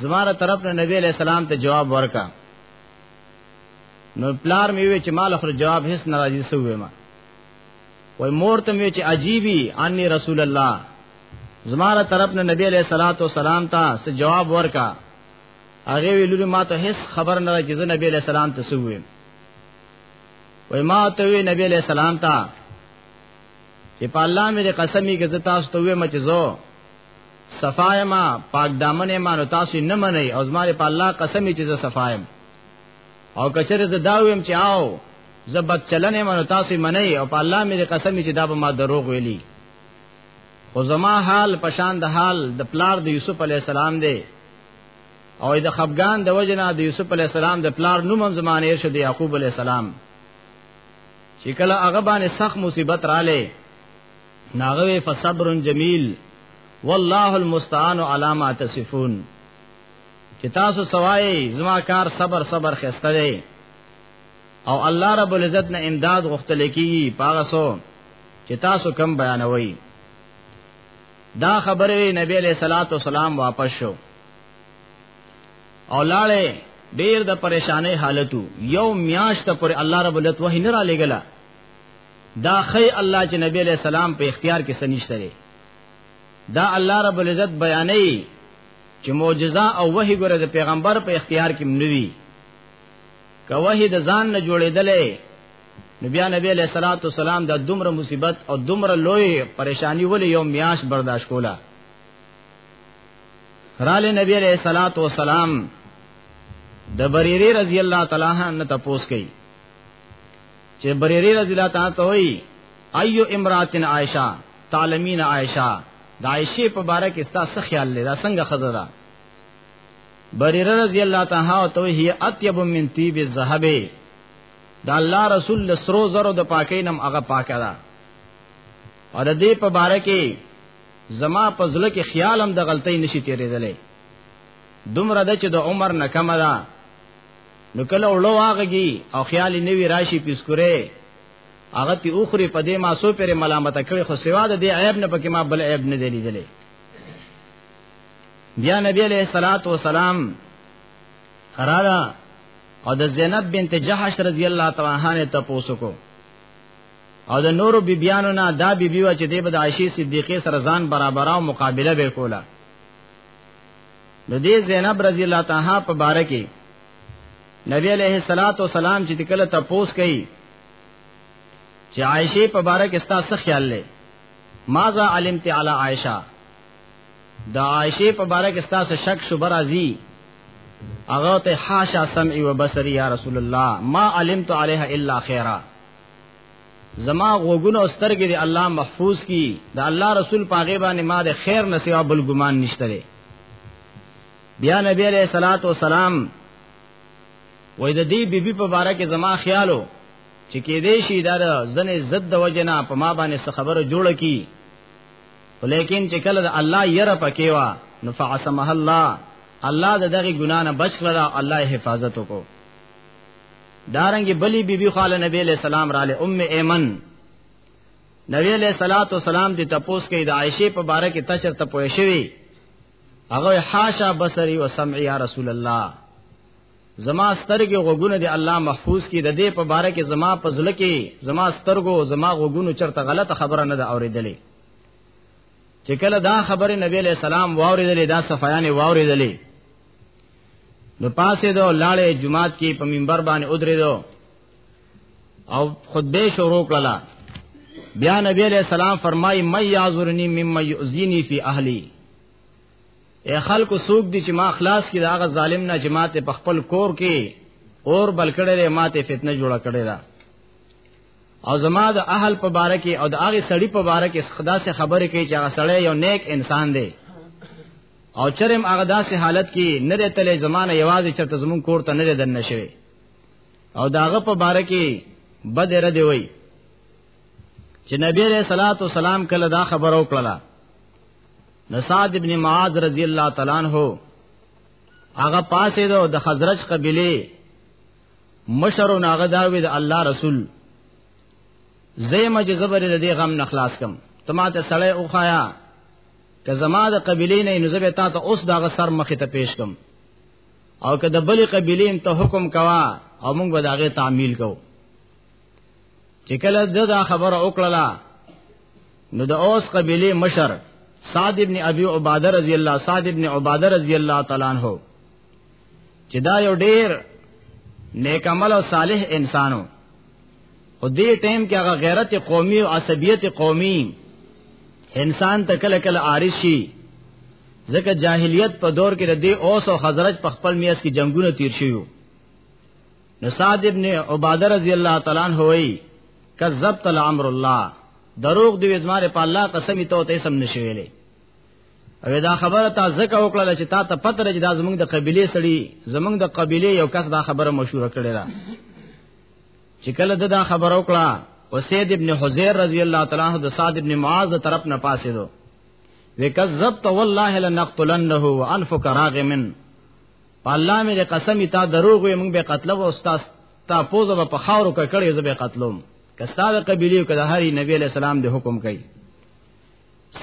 زماره طرف نه نبی علیہ السلام ته جواب ورکا نو پلار می وی چې مال خپل جواب هیڅ ناراضي سوې ما وای مور ته وی چې عجیبی عني رسول الله زماره طرف نه نبی علیہ الصلوۃ والسلام ته څه جواب ورکا هغه ویلو ما ته هیڅ خبر نه چې نبی علیہ السلام ته سوې وای ما ته وی نبی علیہ السلام ته چې په الله مې قسمی کې تاسو ته وې مچ زو صفای ما پاک دامن ما نو تاسو نه منئ او زماره په الله قسمی چې زه صفایم او کچره زه دا ویم چې آو زه بد چلنې ما نو تاسو منئ او په الله مې قسمی چې دا به ما دروغ ویلی خو زما حال پشان د حال د پلار د یوسف علی السلام دی او د خفغان د وجنا د یوسف علی السلام د پلار نوم هم زمانه شو د یعقوب علی السلام چې کله هغه باندې سخت مصیبت رااله ناغوی فصبر جمیل والله المستعان علی ما تصفون چې تاسو سوای زما کار صبر صبر خسته دی او الله رب العزت نه امداد غوښتل کیږي پاغه سو چې تاسو کم بیانوي دا خبره نبی علیہ الصلوۃ والسلام واپس شو او لاړې ډیر د پریشانې حالتو یو میاشت پر الله رب العزت وه نه را لګلا دا خی الله چې نبی علیہ السلام په اختیار کې سنشت لري دا الله رب العزت بیانې چې معجزه او وحی ګره د پیغمبر په اختیار کې منوي کوه د ځان نه جوړېدلې نو بیا نبی علیہ الصلوۃ والسلام دا دومره مصیبت او دومره لوی پریشانی ولې یو میاش برداشت کوله رال نبی علیہ الصلات والسلام د بریری رضی الله تعالی عنہ ته پوس کئ چې بریری رضی الله تعالی ته وی ایو امراتن عائشہ تعلمین عائشہ د عائشہ په باره کې ستا څه خیال لري دا څنګه خزه ده بریره رضی الله تعالی او تو هی اطیب من طیب الذهب دا الله رسول لسرو زرو د پاکینم هغه پاکه ده اور دې په باره کې زما په زړه کې خیال هم د غلطۍ نشي تیرېدلې دومره د چې د عمر نه کم ده نو کله وړو واغږي او خیال نه وی راشي پیسکره هغه تی اوخري په دې ما سو پر ملامت کړي خو سوا د دې عیب نه پکې ما بل عیب نه دی لیدلې بیا نبی علیہ الصلات والسلام رادا او د زینب بنت جحش رضی الله تعالی عنها ته پوسو کو او د نورو بیبیانو نه دا بیبي و چې د بد عائشه صدیقه سره ځان برابر او مقابله به کوله د دې زینب رضی الله تعالی په باره کې نبی علیہ الصلات والسلام چې کله تپوس کړي چې عائشه په باره کې ستا څه خیال لې ماذا علمت علی عائشه دا عائشه په باره کې ستا څه شک شو برازي اغه ته حاشا سمعي و بصري یا رسول الله ما علمت عليها الا خيرا زما غوګونه او سترګې دې الله محفوظ کی دا الله رسول پاغه باندې ما د خیر نصیب بل ګمان نشته دی بیا نبی علیہ الصلات والسلام وې د دې بیبي په باره کې زما خیالو چې کې دې شي دا زنه زد د وجنا په ما باندې څه خبره جوړه کی ولیکن چې کله د الله یره پکې وا نو فعصمه الله الله د دغه ګنا نه بچ کړه الله حفاظت وکړه دارنګ بلی بی بی خاله نبی علیہ السلام را له ام ایمن نبی علیہ الصلات والسلام دې تپوس کې د عائشه په باره کې تشر ته پوه شوی هغه حاشا بصری و سمعی یا رسول الله زما سترګې غوګونه دې الله محفوظ کړي د دې په باره کې زما پزله کې زما سترګو زما غوګونو چرته غلطه خبره نه ده اورېدلې چې کله دا خبره نبی علیہ السلام واورېدلې دا صفایانه واورېدلې نو پاسې دو لاړې جمعات کې په منبر باندې ودرې دو او خطبه شروع کړه بیا نبی علیہ السلام فرمای مَن یعذرنی مما یؤذینی فی اهلی اے خلکو سوق دي چې ما خلاص کړي دا غ ظالم نه جماعت په خپل کور کې اور بلکړه ماته فتنه جوړه کړې ده او زما د اهل په باره کې او د هغه سړی په باره کې خدا سے خبرې کوي چې هغه سړی یو نیک انسان دی او چرم هغه داسې حالت کې نه دی تلې زمانه یوازې چرته زمون کور ته نه دن نشوي او داغه په باره کې بد رد وي چې نبی عليه صلوات و سلام کله دا خبر او کړلا نصاد ابن معاذ رضی الله تعالی عنہ هغه پاسې دو د خزرج قبيله مشر او ناغه دا وی د الله رسول زې مجزبر دې غم نخلاص کم تماته سړې او خایا که زما د قبیلې نه نو زه تا ته اوس دغه سر مخې ته پیش کوم او که د بلې قبیلې ته حکم کوا او موږ به داغه تعمیل کوو چې کله دا خبره وکړه نو د اوس قبیلې مشر سعد ابن ابي عباده رضی الله سعد ابن عباده رضی الله تعالی عنہ چې دا یو ډیر نیک عمل او صالح انسانو او دې ټیم کې هغه غیرت قومي او عصبیت قومي انسان ته کله کله عارض شي ځکه جاهلیت په دور کې د دې اوس او خزرج په خپل میاس کې جنگونه تیر شيو نو صاد ابن عباده رضی الله تعالی عنہ وایي کذبت الامر الله دروغ دی زماره په الله قسم ته ته سم نشویلې او دا خبره تا زکه وکړه چې تا ته پته لري دا زمونږ د قبيله سړي زمونږ د قبيله یو کس دا خبره مشهور کړي دا چې کله دا خبره وکړه وسید ابن حزیر رضی الله تعالی عنہ د صاد ابن معاذ طرف نه پاسې دو وکذبت والله لنقتلنه وانفك راغم الله مې قسم تا دروغ وي موږ به قتل او استاد تا پوزه په خاورو کې کړې زبې قتلوم کستاده قبيله کده هری نبی علیہ السلام دې حکم کوي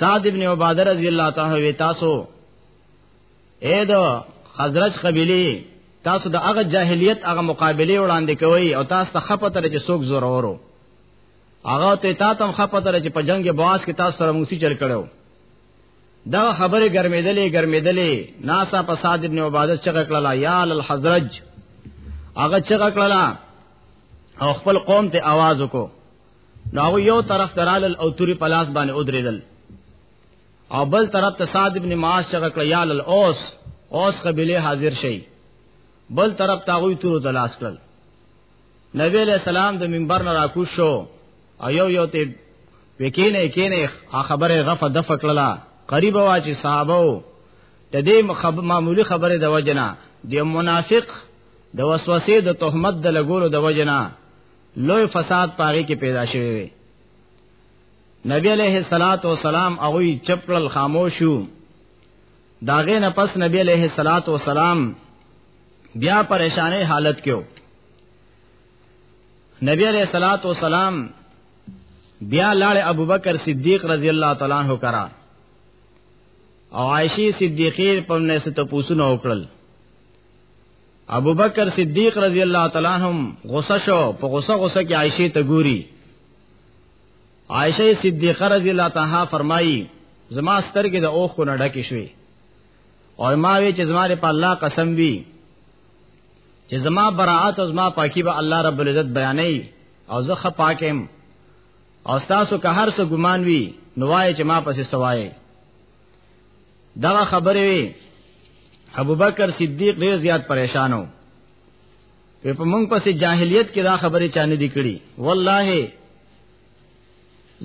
سعد ابن عباده رضی الله تعالی وی تاسو اے دو خزرج قبیلی تاسو د هغه جاهلیت هغه مقابله وړاندې کوي او تاسو ته خپته لري چې څوک زور اورو هغه ته تاسو هم خپته لري چې په جنگ بواس کې تاسو سره موسی چل کړو دا خبره ګرمېدلې ګرمېدلې ناسا په صاد ابن عبادت چغه کړلا یا الحزرج هغه چغه کړلا او خپل قوم ته आवाज وکړو نو یو طرف ترال او توري پلاس باندې ودرېدل او بل طرف ته صاد ابن معاذ څخه کړ یال الاوس اوس قبيله حاضر شي بل طرف ته غوي تور تلاش کړل نبی علیہ السلام د منبر نه راکوش شو او یو یو ته وکینه کینه خبره غفه د فکړلا قریب وا چې صحابه د دې معمولی خبره د وجنا د منافق د وسوسې د تهمت د لګولو د وجنا لوی فساد پاره کې پیدا شوی وي نبی علیہ الصلات والسلام هغه چپړل خاموشو داغه نه پس نبی علیہ الصلات والسلام بیا پریشانه حالت کې نبی علیہ الصلات والسلام بیا لاړ ابوبکر صدیق رضی الله تعالی عنہ کرا او عائشہ صدیقہ په نسبت پوښتنه وکړل ابو بکر صدیق رضی الله تعالی عنہ غصه شو په غصه غصه کې عائشه ته ګوري عائشه صدیقه رضی الله تعالی فرمایي زما سترګې د اوخ کو نه ډکې شوې او ما وی چې زما په الله قسم وی چې زما براءت او زما پاکي به الله رب العزت بیانې او زه خ پاکم او تاسو که هر څه ګمان وی نوای چې ما پسې سوای دا خبره وی ابوبکر صدیق ډیر زیات پریشانو په موږ پسې جاهلیت کې دا خبره چانه دی کړی والله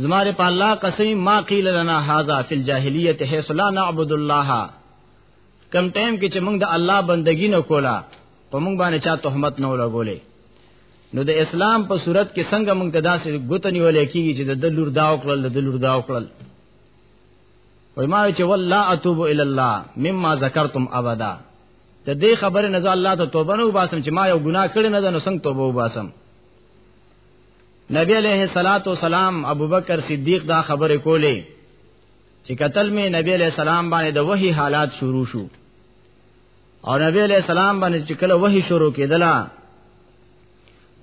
زماره په الله قسم ما قیل لنا هاذا فی الجاهلیت حيث لا نعبد الله کم ټیم کې چې موږ د الله بندگی نه کولا په موږ باندې چا تهمت نه لګولې نو د اسلام په صورت کې څنګه موږ ته داسې ګوتنی ولې کیږي چې د دلور دا وکړل د دلور دا وکړل وای ما چې والله اتوب الی الله مما ذکرتم ابدا ته دې خبره نه الله ته توبه نه وباسم چې ما یو ګناه کړی نه ده نو څنګه توبه وباسم نبی علیہ الصلات والسلام ابوبکر صدیق دا خبره کولې چې قتل می نبی علیہ السلام باندې د وਹੀ حالات شروع شو او نبی علیہ السلام باندې چې کله وਹੀ شروع کېدله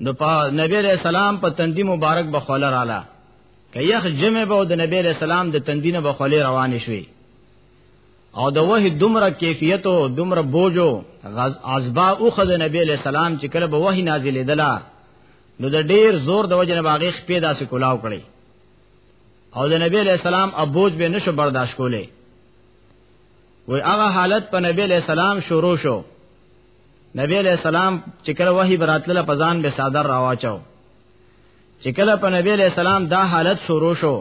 نو په نبی علیہ السلام په تندی مبارک بخوله رااله که یخ جمع به د نبی علیہ السلام د تندینه به خلی روان شوي او د وه دومره کیفیت او دومره بوجو غز عذبا او خد نبی علیہ السلام چې کله به وه نازلې دلا نو د ډیر زور د وجه نه باغې خپې داسې کولاو کړي او د نبی علیہ السلام ابوج به نشو برداشت کولې وای هغه حالت په نبی علیہ السلام شروع شو نبی علیہ السلام چې کله وحی براتله پزان به صادر راواچاو چې کله په نبی علیہ السلام دا حالت شروع شو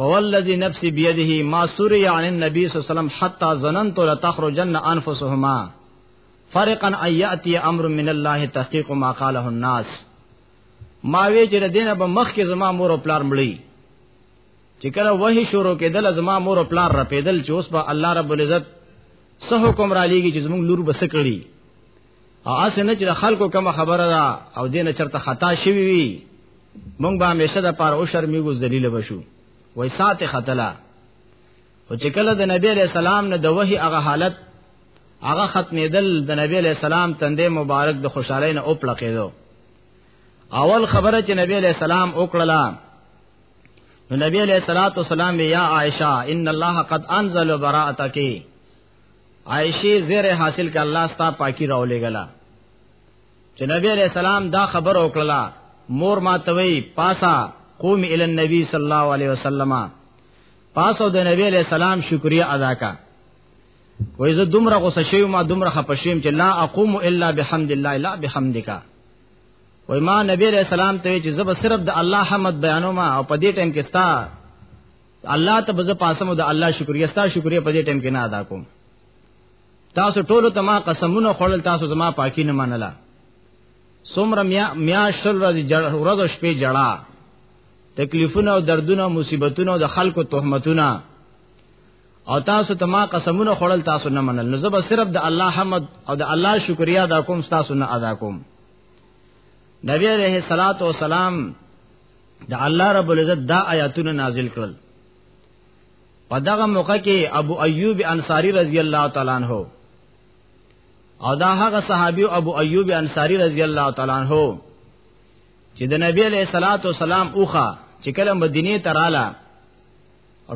فوالذي نفسي بيده ما سري عن النبي صلى الله عليه وسلم حتى ظننت لتخرجن انفسهما فرقا ان ياتي امر من الله تحقيق ما قاله الناس ما وی چې دینه به مخ کې زما مور او پلار مړی چې کله وਹੀ شروع کېدل زما مور او پلار را پیدل چې اوس به الله رب العزت سه حکم را لېږي چې زموږ لور بس کړی او اس نه چې خلکو کوم خبره ده او دین چرته خطا شوی وي مونږ به همیشه د پاره او شرمېږو ذلیل بشو وای سات خطلا او چې کله د نبی علیہ السلام نه د وحی هغه حالت هغه ختمېدل د نبی علیہ السلام تندې مبارک د خوشحالۍ نه اوپلقېدو اول خبره چې نبی علیہ السلام وکړه نو نبی علیہ الصلوۃ والسلام یا عائشہ ان الله قد انزل براءتک عائشه زیر حاصل ک الله ستا پاکي راولې غلا چې نبی علیہ السلام دا خبر وکړه مور ما توي پاسا قوم ال النبي صلی الله علیه وسلم پاسو د نبی علیہ السلام شکریا ادا کا وای زه دومره غوسه شوی ما دومره خپشیم چې لا اقوم الا بحمد الله لا بحمدک وای ما نبی علیہ السلام ته چې زب صرف د الله حمد بیانوم او په دې ټیم کې ستا الله ته بز پاسم د الله شکریا ستا شکریا په دې ټیم کې نه ادا کوم تاسو ټول ته ما قسمونه خړل تاسو زما پاکي نه منله سمر میا میا شل ورځې جړ ورځ شپې جړا تکلیفونه او دردونه مصیبتونه او د خلکو تهمتونه او تاسو ته ما قسمونه خړل تاسو نه منل نو زب صرف د الله حمد او د الله شکریا ادا کوم تاسو نه ادا کوم نبی علیہ الصلات والسلام د الله رب العزت دا آیاتونه نازل کړل په دغه موقع کې ابو ایوب انصاری رضی الله تعالی عنہ او دا هغه صحابي ابو ایوب انصاری رضی الله تعالی عنہ چې د نبی علیہ الصلوۃ والسلام اوخه چې کله مدینه ته رااله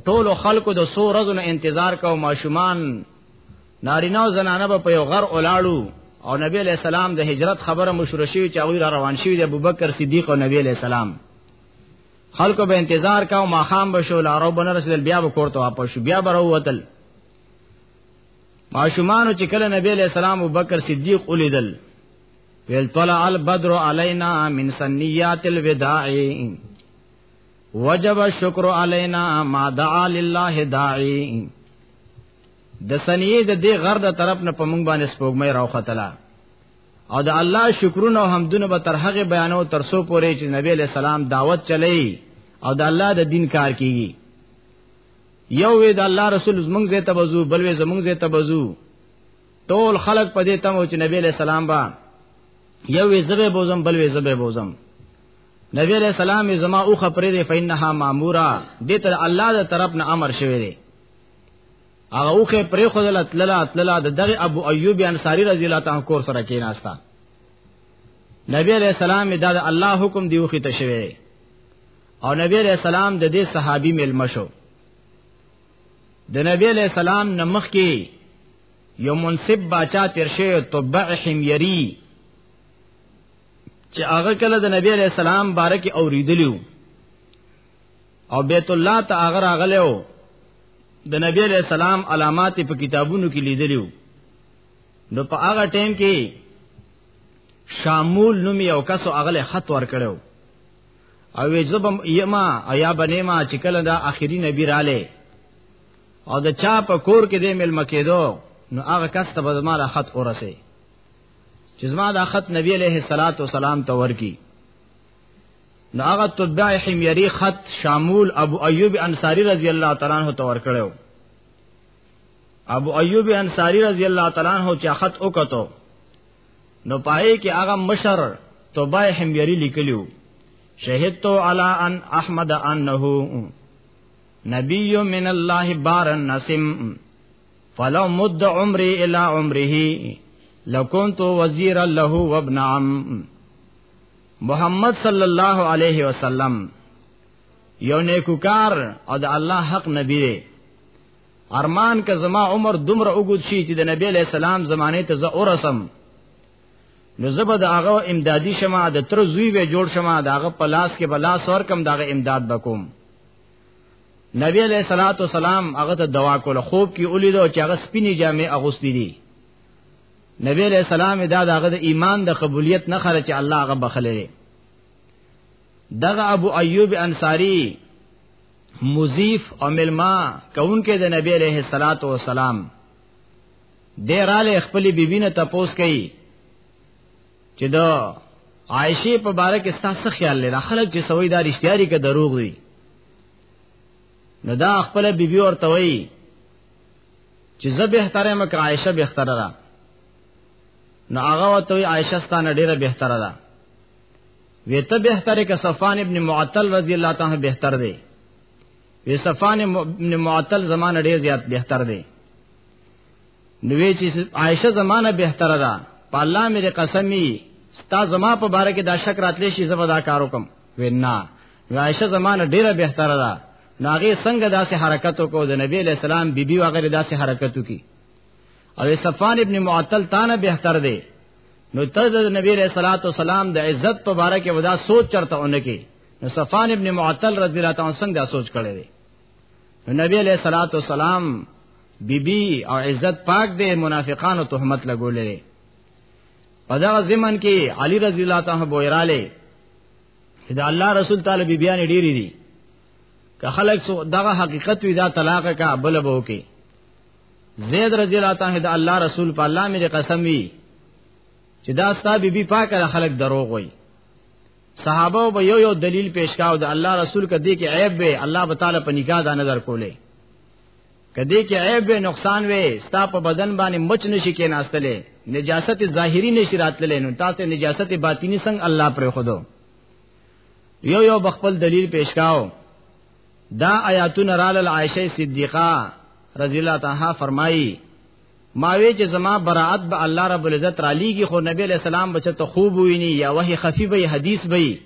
ټولو خلکو د سو ورځو نه انتظار کاو ماشومان نارینه او زنانه به په یو غر اولاړو او نبی علیہ السلام د هجرت خبره مشروع شوی چې هغه را روان شوی د ابوبکر صدیق او نبی علیہ السلام خلکو به انتظار کاو ما خام به شو لارو بن رسول بیا به کوړته واپس شو بیا به وروتل ماشومان چې کله نبی علیہ السلام ابوبکر صدیق ولیدل ویل طلع البدر علینا من سنیات الوداع وجب الشکر علینا ما دعا لله داعی د سنیه د دې غر د طرف نه پمنګ باندې سپوږمۍ راوختله او د الله شکرونه او حمدونه به تر هغه بیانو تر سو پورې چې نبی له سلام دعوت چلی او د الله د دین کار کیږي یو وی د الله رسول زمونږ زې تبزو بل وی زمونږ زې تبزو ټول خلق په دې تم او چې نبی له سلام با یو وی زبه بوزم بل وی زبه بوزم نبی علیہ السلام زما او خبرې دی فینها مامورا دې تر الله د طرف نه امر شوی دی هغه اوخه پرې خو دلت للا تللا د دغه ابو ایوب انصاری رضی الله تعالی کور سره کیناستا نبی علیہ السلام دا د الله حکم دی اوخه ته شوی او نبی علیہ السلام د دې صحابي ملما شو د نبی علیہ السلام نمخ کې یو منصب باچا تیر شوی تبع حميري چې هغه کله د نبی علیہ السلام بارکه اوریدلیو او بیت الله ته هغه راغلو د نبی علیہ السلام علامات په کتابونو کې لیدلیو نو په هغه ټیم کې شامول نوم یو کس هغه خط ورکړو او زبم یما ایا بنیما چې کله دا اخیری نبی رااله او د چا په کور کې د مل مکیدو نو هغه کس ته به مال خط اورسه چې زما دا خط نبی علیہ الصلات والسلام ته ورکی نو هغه تبع حمیری خط شامول ابو ایوب انصاری رضی الله تعالی عنہ ته ورکړو ابو ایوب انصاری رضی الله تعالی عنہ چې خط وکړو نو پائے کې هغه مشر تبع حمیری لیکلیو شهدت علی ان احمد انه نبی من الله بار نسم فلو مد عمري الى عمره لكنت وزيرا له وابن عم محمد صلی الله علیه وسلم یو نیکوکار او د الله حق نبی دی ارمان که زما عمر دومره وګد شي چې د نبی علی السلام زمانه ته زه اورسم نو زبد هغه امدادي شمه د تر زوی به جوړ شمه داغه پلاس کې بلاس ور کم داغه امداد بکوم نبی علیہ الصلوۃ والسلام هغه ته دوا کوله خوب کې ولیدو چې هغه سپینې جامې اغوستې دي نبی علیہ السلام دا دغه د ایمان د قبولیت نه خره چې الله هغه بخلې دغه ابو ایوب انصاری مضیف او ملما کون کې د نبی علیہ الصلوۃ والسلام ډیراله خپل بیبینه تپوس کوي چې دا عائشه په باره کې ستاسو خیال لري خلک چې سوي دا رښتیاري کې دروغ دي نو دا خپل بیبي ورته وایي چې زه به احتره مکه عائشه به احتره ده نو هغه وته وایي عائشه ستانه ډیره به احتره ده ویته به احتره کې صفان ابن معطل رضی الله تعالی به احتره دی وی صفان ابن معطل زمانه ډیر زیات به احتره دی نوې چې عائشه زمانہ بهتره ده په الله مې قسمی ستا زما په باره کې دا شک راتلې شي زبر دا کار وکم وینا عائشه زمانہ ډیره بهتره ده ناغه څنګه داسې حرکت وکړو د نبی له سلام بیبي وغیرہ داسې حرکت وکړي او صفان ابن معطل تانه بهتر دی نو ته د نبی له صلوات و سلام د عزت په باره کې ودا سوچ چرته اونکي نو صفان ابن معطل رضی الله تعالی عنہ څنګه سوچ کړی دی نبی علیہ الصلوۃ والسلام بی بی او عزت پاک دے منافقانو تهمت لګولې په دا زمن کې علی رضی الله تعالی بویراله دا الله رسول تعالی بی بیان ډیری دي که خلک سو دغه حقیقت وی دا طلاق کا بل بو کې زید رضی الله تعالی دا الله رسول په الله مې قسم وی چې دا ستا بی بی پاک خلک دروغ وایي صحابه به یو یو دلیل پیش کاو د الله رسول کدی کې عیب به الله تعالی په نکاح دا نظر کوله کدی کې عیب به نقصان وې ستا په بدن باندې مچ نشي کې ناستلې نجاست ظاهری نشي راتللې نو تاسو نجاست باطینی څنګه الله پر خودو یو یو بخپل دلیل پیش کاو دا آیاتونه رال عائشه صدیقہ رضی الله تعالی فرمایي ما وی چې زما برائت به الله رب العزت را لیږي خو نبی علیہ السلام بچ ته خوب ویني یا وحی خفی به حدیث به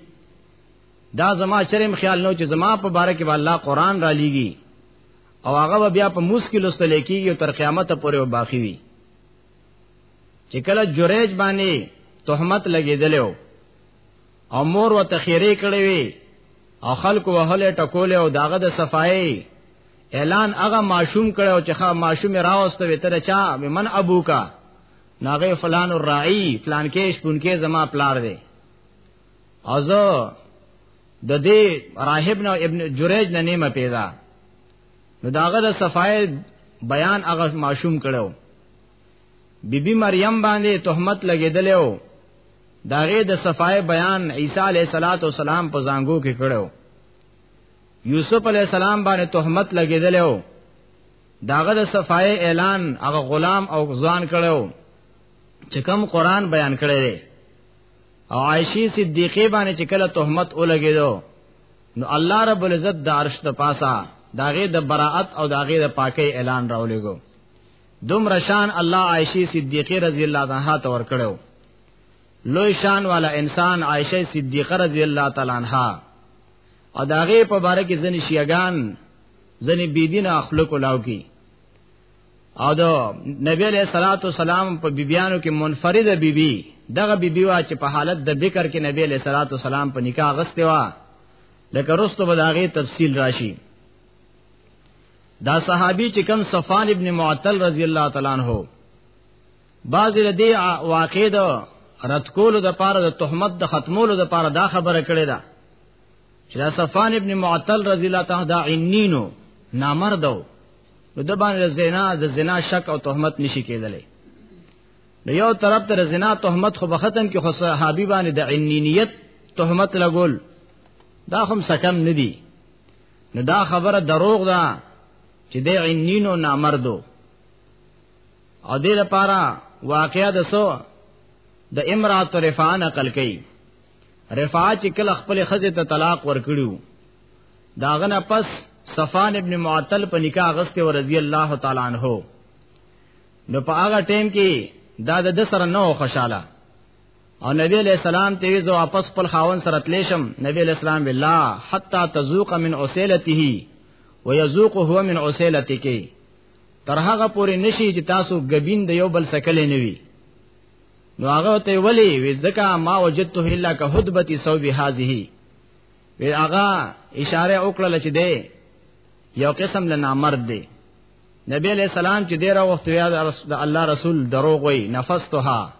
دا زما چرم خیال نو چې زما په باره کې به الله قران را لیږي او هغه بیا په مشکل است لیکيږي او تر قیامت پورې و باقی وي چې کله جوریج باندې تهمت لګیدلو او مور و تخیری کړی وی او خلق وهله ټکول او داغه د صفای اعلان هغه ماشوم کړو چې ښا ماشوم راوسته وي تر چا من ابو کا ناغه فلان الراعی فلان کېش پونکې زما پلار دی ازو د دې راهب نو ابن جریج نه نیمه پیدا نو داغه د صفای بیان هغه ماشوم کړو بیبي بی مریم باندې تهمت لګیدلو داغه د صفای بیان عیسی علیه السلام په زنګو کې کړو یوسف علی السلام باندې تهمت لګیدل او داغه د صفای اعلان هغه غلام او ځوان کړو چې کوم قران بیان کړی دی او عائشی صدیقه باندې چې کله تهمت ولګیدو نو الله رب العزت د عرش د پاسا داغه د براءت او داغه د پاکي اعلان راولېګو دوم رشان الله عائشی صدیقه رضی الله عنها تور کړو لوی شان والا انسان عائشه صدیقه رضی الله تعالی عنها او داغه په باره کې ځنی شیعاګان ځنی بيدینه اخلاق لاو کی او دا نبی علیہ الصلوۃ والسلام په بیبیانو کې منفرده بیبي بی دغه بیبي وا چې په حالت د بکر کې نبی علیہ الصلوۃ والسلام په نکاح غسته وا لکه رستو بداغه تفصیل راشي دا صحابي چې کم صفان ابن معطل رضی الله تعالی عنہ بعضی د دې واقع د رد کولو د پاره د تهمت د ختمولو د پاره دا خبره کړې ده چې دا صفان ابن معطل رضی الله تعالی دا عنینو نامردو نو د باندې زنا د زنا شک او تهمت نشي کېدلی نو یو طرف ته زنا تهمت خو بختم کې خو صحابي باندې د عنینیت تهمت لګول دا هم سکم ندی نو دا خبره دروغ ده چې د عنینو نامردو او دې لپاره واقعیا د سو د امرات رفعه نقل کړي رفعه چې کله خپل خزه ته طلاق ورکړیو داغه نه پس صفان ابن معطل په نکاح غسته او رضی الله تعالی عنہ نو په هغه ټیم کې دا د سره نو خوشاله او نبی علیہ السلام ته ویزو واپس خپل خاون سره تلیشم نبی علیہ السلام بالله حتا تذوق من عسیلته ويذوق هو من عسیلتک تر هغه پورې نشي چې تاسو غبین د یو بل سکلې نه وي نو هغه ته ولی وې ځکه ما وجدته الا کهدبتی سو به هذه وی هغه اشاره وکړه چې دی یو قسم له نامرد دی نبی علیہ السلام چې ډیره وخت یاد د الله رسول دروغ وی نفستها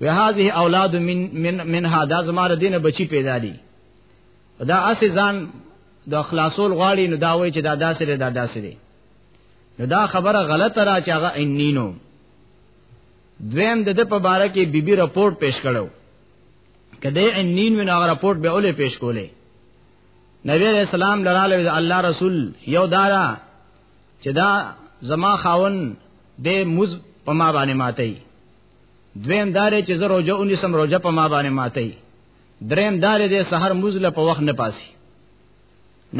وهذه اولاد من من منها دا زماره دین بچی پیدا دي دا اسې ځان د خلاصول غواړي نو دا وای چې دا داسې ده دا داسې ده نو دا خبره غلطه را چې هغه انینو دویم د د په باره کې بیبي رپورټ پیش کړو کله انین وینا رپورټ به اولې پیش کولې نبی علیہ السلام لراله الله رسول یو دارا چې دا زما خاون د مز په ما باندې ماتي دویم دارې چې زه روزه اونې سم روزه په ما باندې ماتي دریم دارې د سحر مزله په وخت نه پاسي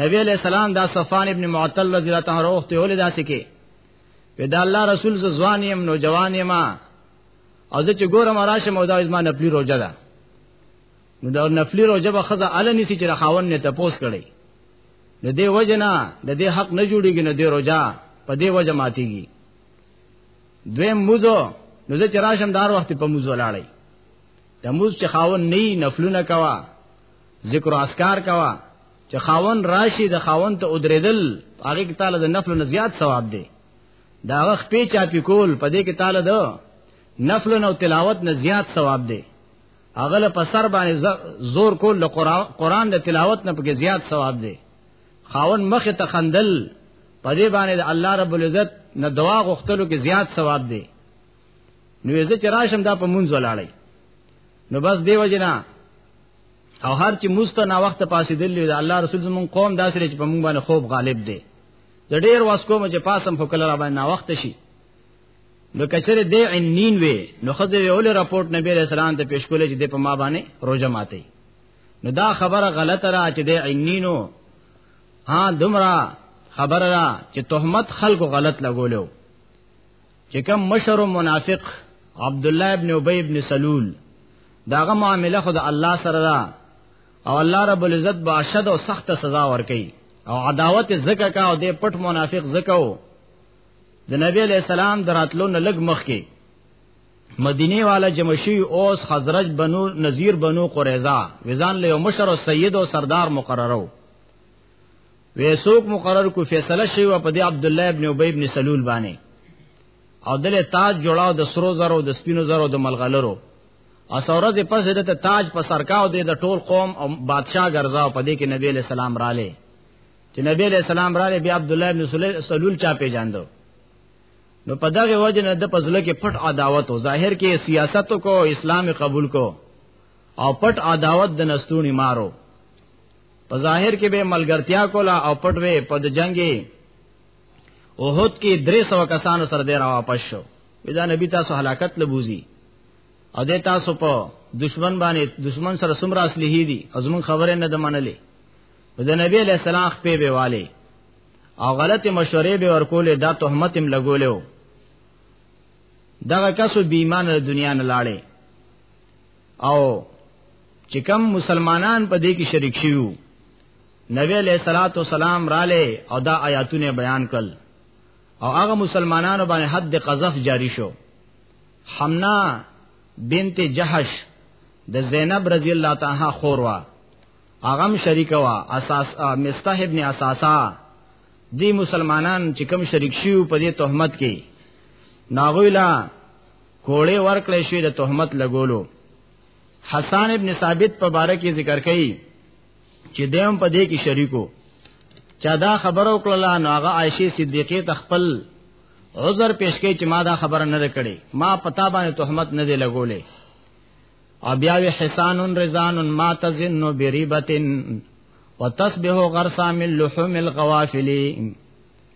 نبی علیہ السلام دا صفان ابن معطل رضی الله عنه وروخته ولې داسې کې ودا الله رسول ز ځوان يم نو جوان يم او زه چې ګورم راشه مو دا زما نفلی روزه ده نو دا نفلی روزه به خزه ال نسی چې راخاون نه تپوس کړي نو دې وجنا د دې حق نه جوړیږي نو دې روزه په دې وجه ماتيږي دویم موزو نو زه چې راشم دار وخت په موزو لاړی د موز چې خاون نه نفلونه کوا ذکر اسکار کوا چې خاون راشي د خاون ته ودرېدل هغه کې تعالی د نفل نه زیات ثواب دی دا وخت په چا پی کول په دې کې تعالی د نفل نه او تلاوت نه زیات ثواب دی هغه له پسر باندې زور کول له قران د تلاوت نه پکې زیات ثواب دی خاون مخ ته خندل په دې باندې د الله رب العزت نه دعا غوښتلو کې زیات ثواب دی نو یې چې راشم دا په مونږ ولاړی نو بس دیو جنا او هر چې مست نه وخت پاسې دلی دا الله رسول زمون قوم داسې چې په مونږ باندې خوب غالب دی د ډیر واس کوم چې پاسم فکر را باندې نه وخت شي نو کچره دې عنین وی نو خزه ویول رپورټ نبی علیہ السلام ته پیش کولې چې د په ما باندې روزه ماته نو دا خبره غلطه را چې دې عنینو ها دمرا خبره را چې تهمت خلکو غلط لګولیو چې کوم مشر منافق عبد الله ابن ابي ابن سلول داغه معاملې خود الله سره دا او الله رب العزت باشد او سخت سزا ورکي او عداوت زکه کا او د پټ منافق زکاو د نبی علیہ السلام دراتلو نه لګ مخ کې مدینه والا جمشی اوس خزرج بنو نذیر بنو قریظه وزان له مشر او سید او سردار مقررو وې څوک مقرر کو فیصله شوی و په دې عبد الله ابن ابي ابن سلول باندې او دله تاج جوړاو د سرو زرو د سپینو زرو د ملغلرو او سورت پس دته تاج په سرکاو دې د ټول قوم او بادشاہ ګرځاو په دې کې نبی له سلام رااله چې نبی له سلام رااله بیا عبد الله ابن سلول چا پیژاندو نو په دغه وجه نه د پزله کې پټ عداوت او ظاهر کې سیاست کو اسلام قبول کو او پټ عداوت د نستونی مارو په ظاهر کې به ملګرتیا کولا او پټ وې په د جنگي اوهد کې 300 کسانو سره دی را واپس شو دا نبی تاسو هلاکت لبوزي او د تاسو په دشمن باندې دشمن سره سمرا اصلي دي ازمن خبره نه د منلې د نبی علیہ السلام په به والي او غلط مشورې به ورکولې دا تهمت هم لګولیو دغه کسو بیمان د دنیا نه لاړې او چې کم مسلمانان په دې کې شریک شيو نبی علیہ الصلوۃ والسلام رااله او دا آیاتونه بیان کړل او هغه مسلمانانو باندې حد قذف جاری شو حمنا بنت جحش د زینب رضی الله تعالی خور وا اغم شریک وا اساس مستح ابن اساسا دی مسلمانان چې کم شریک شیو په دې تهمت کې ناغویلا کوړې ورکړې شوې د تهمت لګولو حسان ابن ثابت په باره کې ذکر کړي چې دیم په دې کې شریکو چا دا خبر او کړل نو هغه عائشه صدیقه تخپل عذر پیش کړي چې ما دا خبر نه کړې ما پتا باندې تهمت نه دی لګولې او بیا وی حسان رضان ما تزن بریبتن وتصبح غرسا من لحوم الغوافلین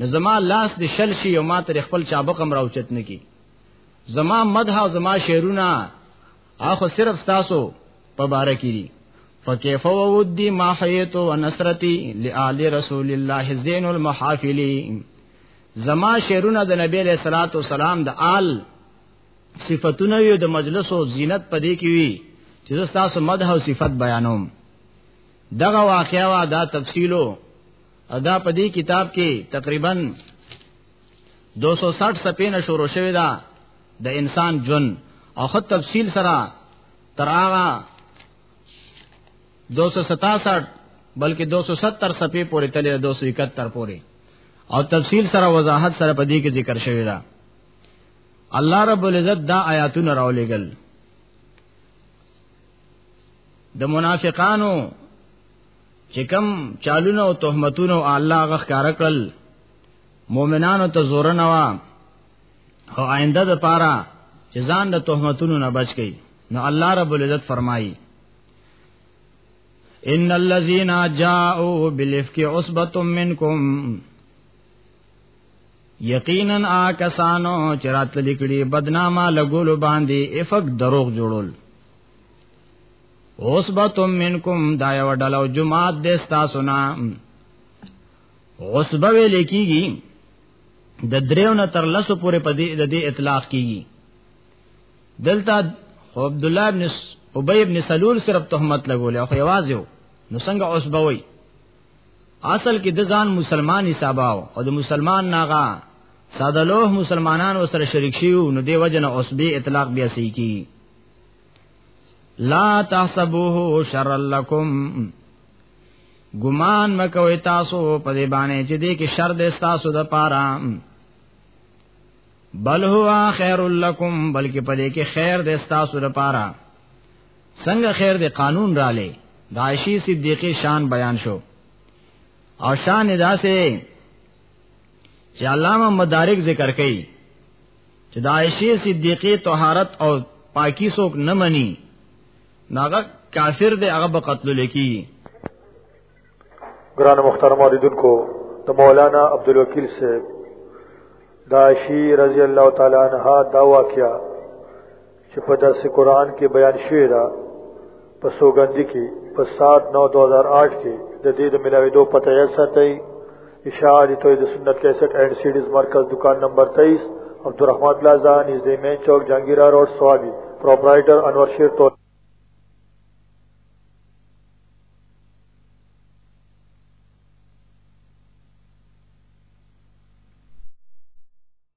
نو زما لاس دې شل شي او ما تر خپل چابک هم راوچت نه کی زما مدح او زما شعرونه اخو صرف تاسو په بار کې دي فكيف وودي ما حييت ونصرتي لآل رسول الله زين المحافلين زما شعرونه د نبی له صلوات و سلام د آل صفاتونه یو د مجلس او زینت پدې کې وی چې تاسو مدح او صفت بیانوم دغه واقعا دا تفصیلو ادا په دې کتاب کې تقریبا 260 سپینه شروع شوې ده د انسان جون او خط تفصیل سره تر هغه 267 بلکې 270 سپې پورې تلې 271 پورې او تفصیل سره وضاحت سره په دې کې ذکر شوی دا الله رب العزت دا آیاتونه راولېګل د منافقانو چې کم چالونه او تهمتونه او الله غخ کار کړل مؤمنانو ته زور نه وا او آینده د پاره چې ځان د تهمتونو نه بچ کړي نو الله رب العزت فرمایي ان الذين جاءوا بالافك عصبه منكم یقینا آکسانو چرات لیکړي بدنامه لګول باندې افق دروغ جوړول عصبتم منکم دا یو ډلو جماعت دې تاسو نه عصبه ویل کیږي د دریو نه تر لسو پورې په دې د دې اطلاق کیږي دلته عبد الله ابن ابی ابن سلول صرف تهمت لګولې او یوازې یو نو څنګه عصبه وای اصل کې د ځان مسلمان حساباو او د مسلمان ناغا ساده لوه مسلمانان وسره شریک شيو نو دی وجنه عصبه اطلاق بیا صحیح کیږي لا تحسبوه شر لکم ګمان مکوئ تاسو په دې باندې چې دې کې شر دې تاسو د پاره بل هوا خیر لکم بلکې په دې کې خیر دې تاسو د پاره څنګه خیر دې قانون را لې دایشی صدیقی شان بیان شو او شان داسې چې علامه مدارک ذکر کړي چې د عائشه صدیقه طهارت او پاکي څوک نه مني ناغه کافر دی هغه به قتل لکی ګران محترم اوریدونکو د مولانا عبدالوکیل سے داشی رضی اللہ تعالی عنہ دا واقعہ چې په درس قرآن کې بیان شوی دا په سوګندی کې په 7 9 2008 کې د دې د ملاوي دوه پته یې ساتي اشاعه توحید سنت 61 اینڈ سیډیز مرکز دکان نمبر 23 عبدالرحمن پلازا نږدې مین چوک جهانگیرا روډ سوابي پرپرایټر انور شیر تو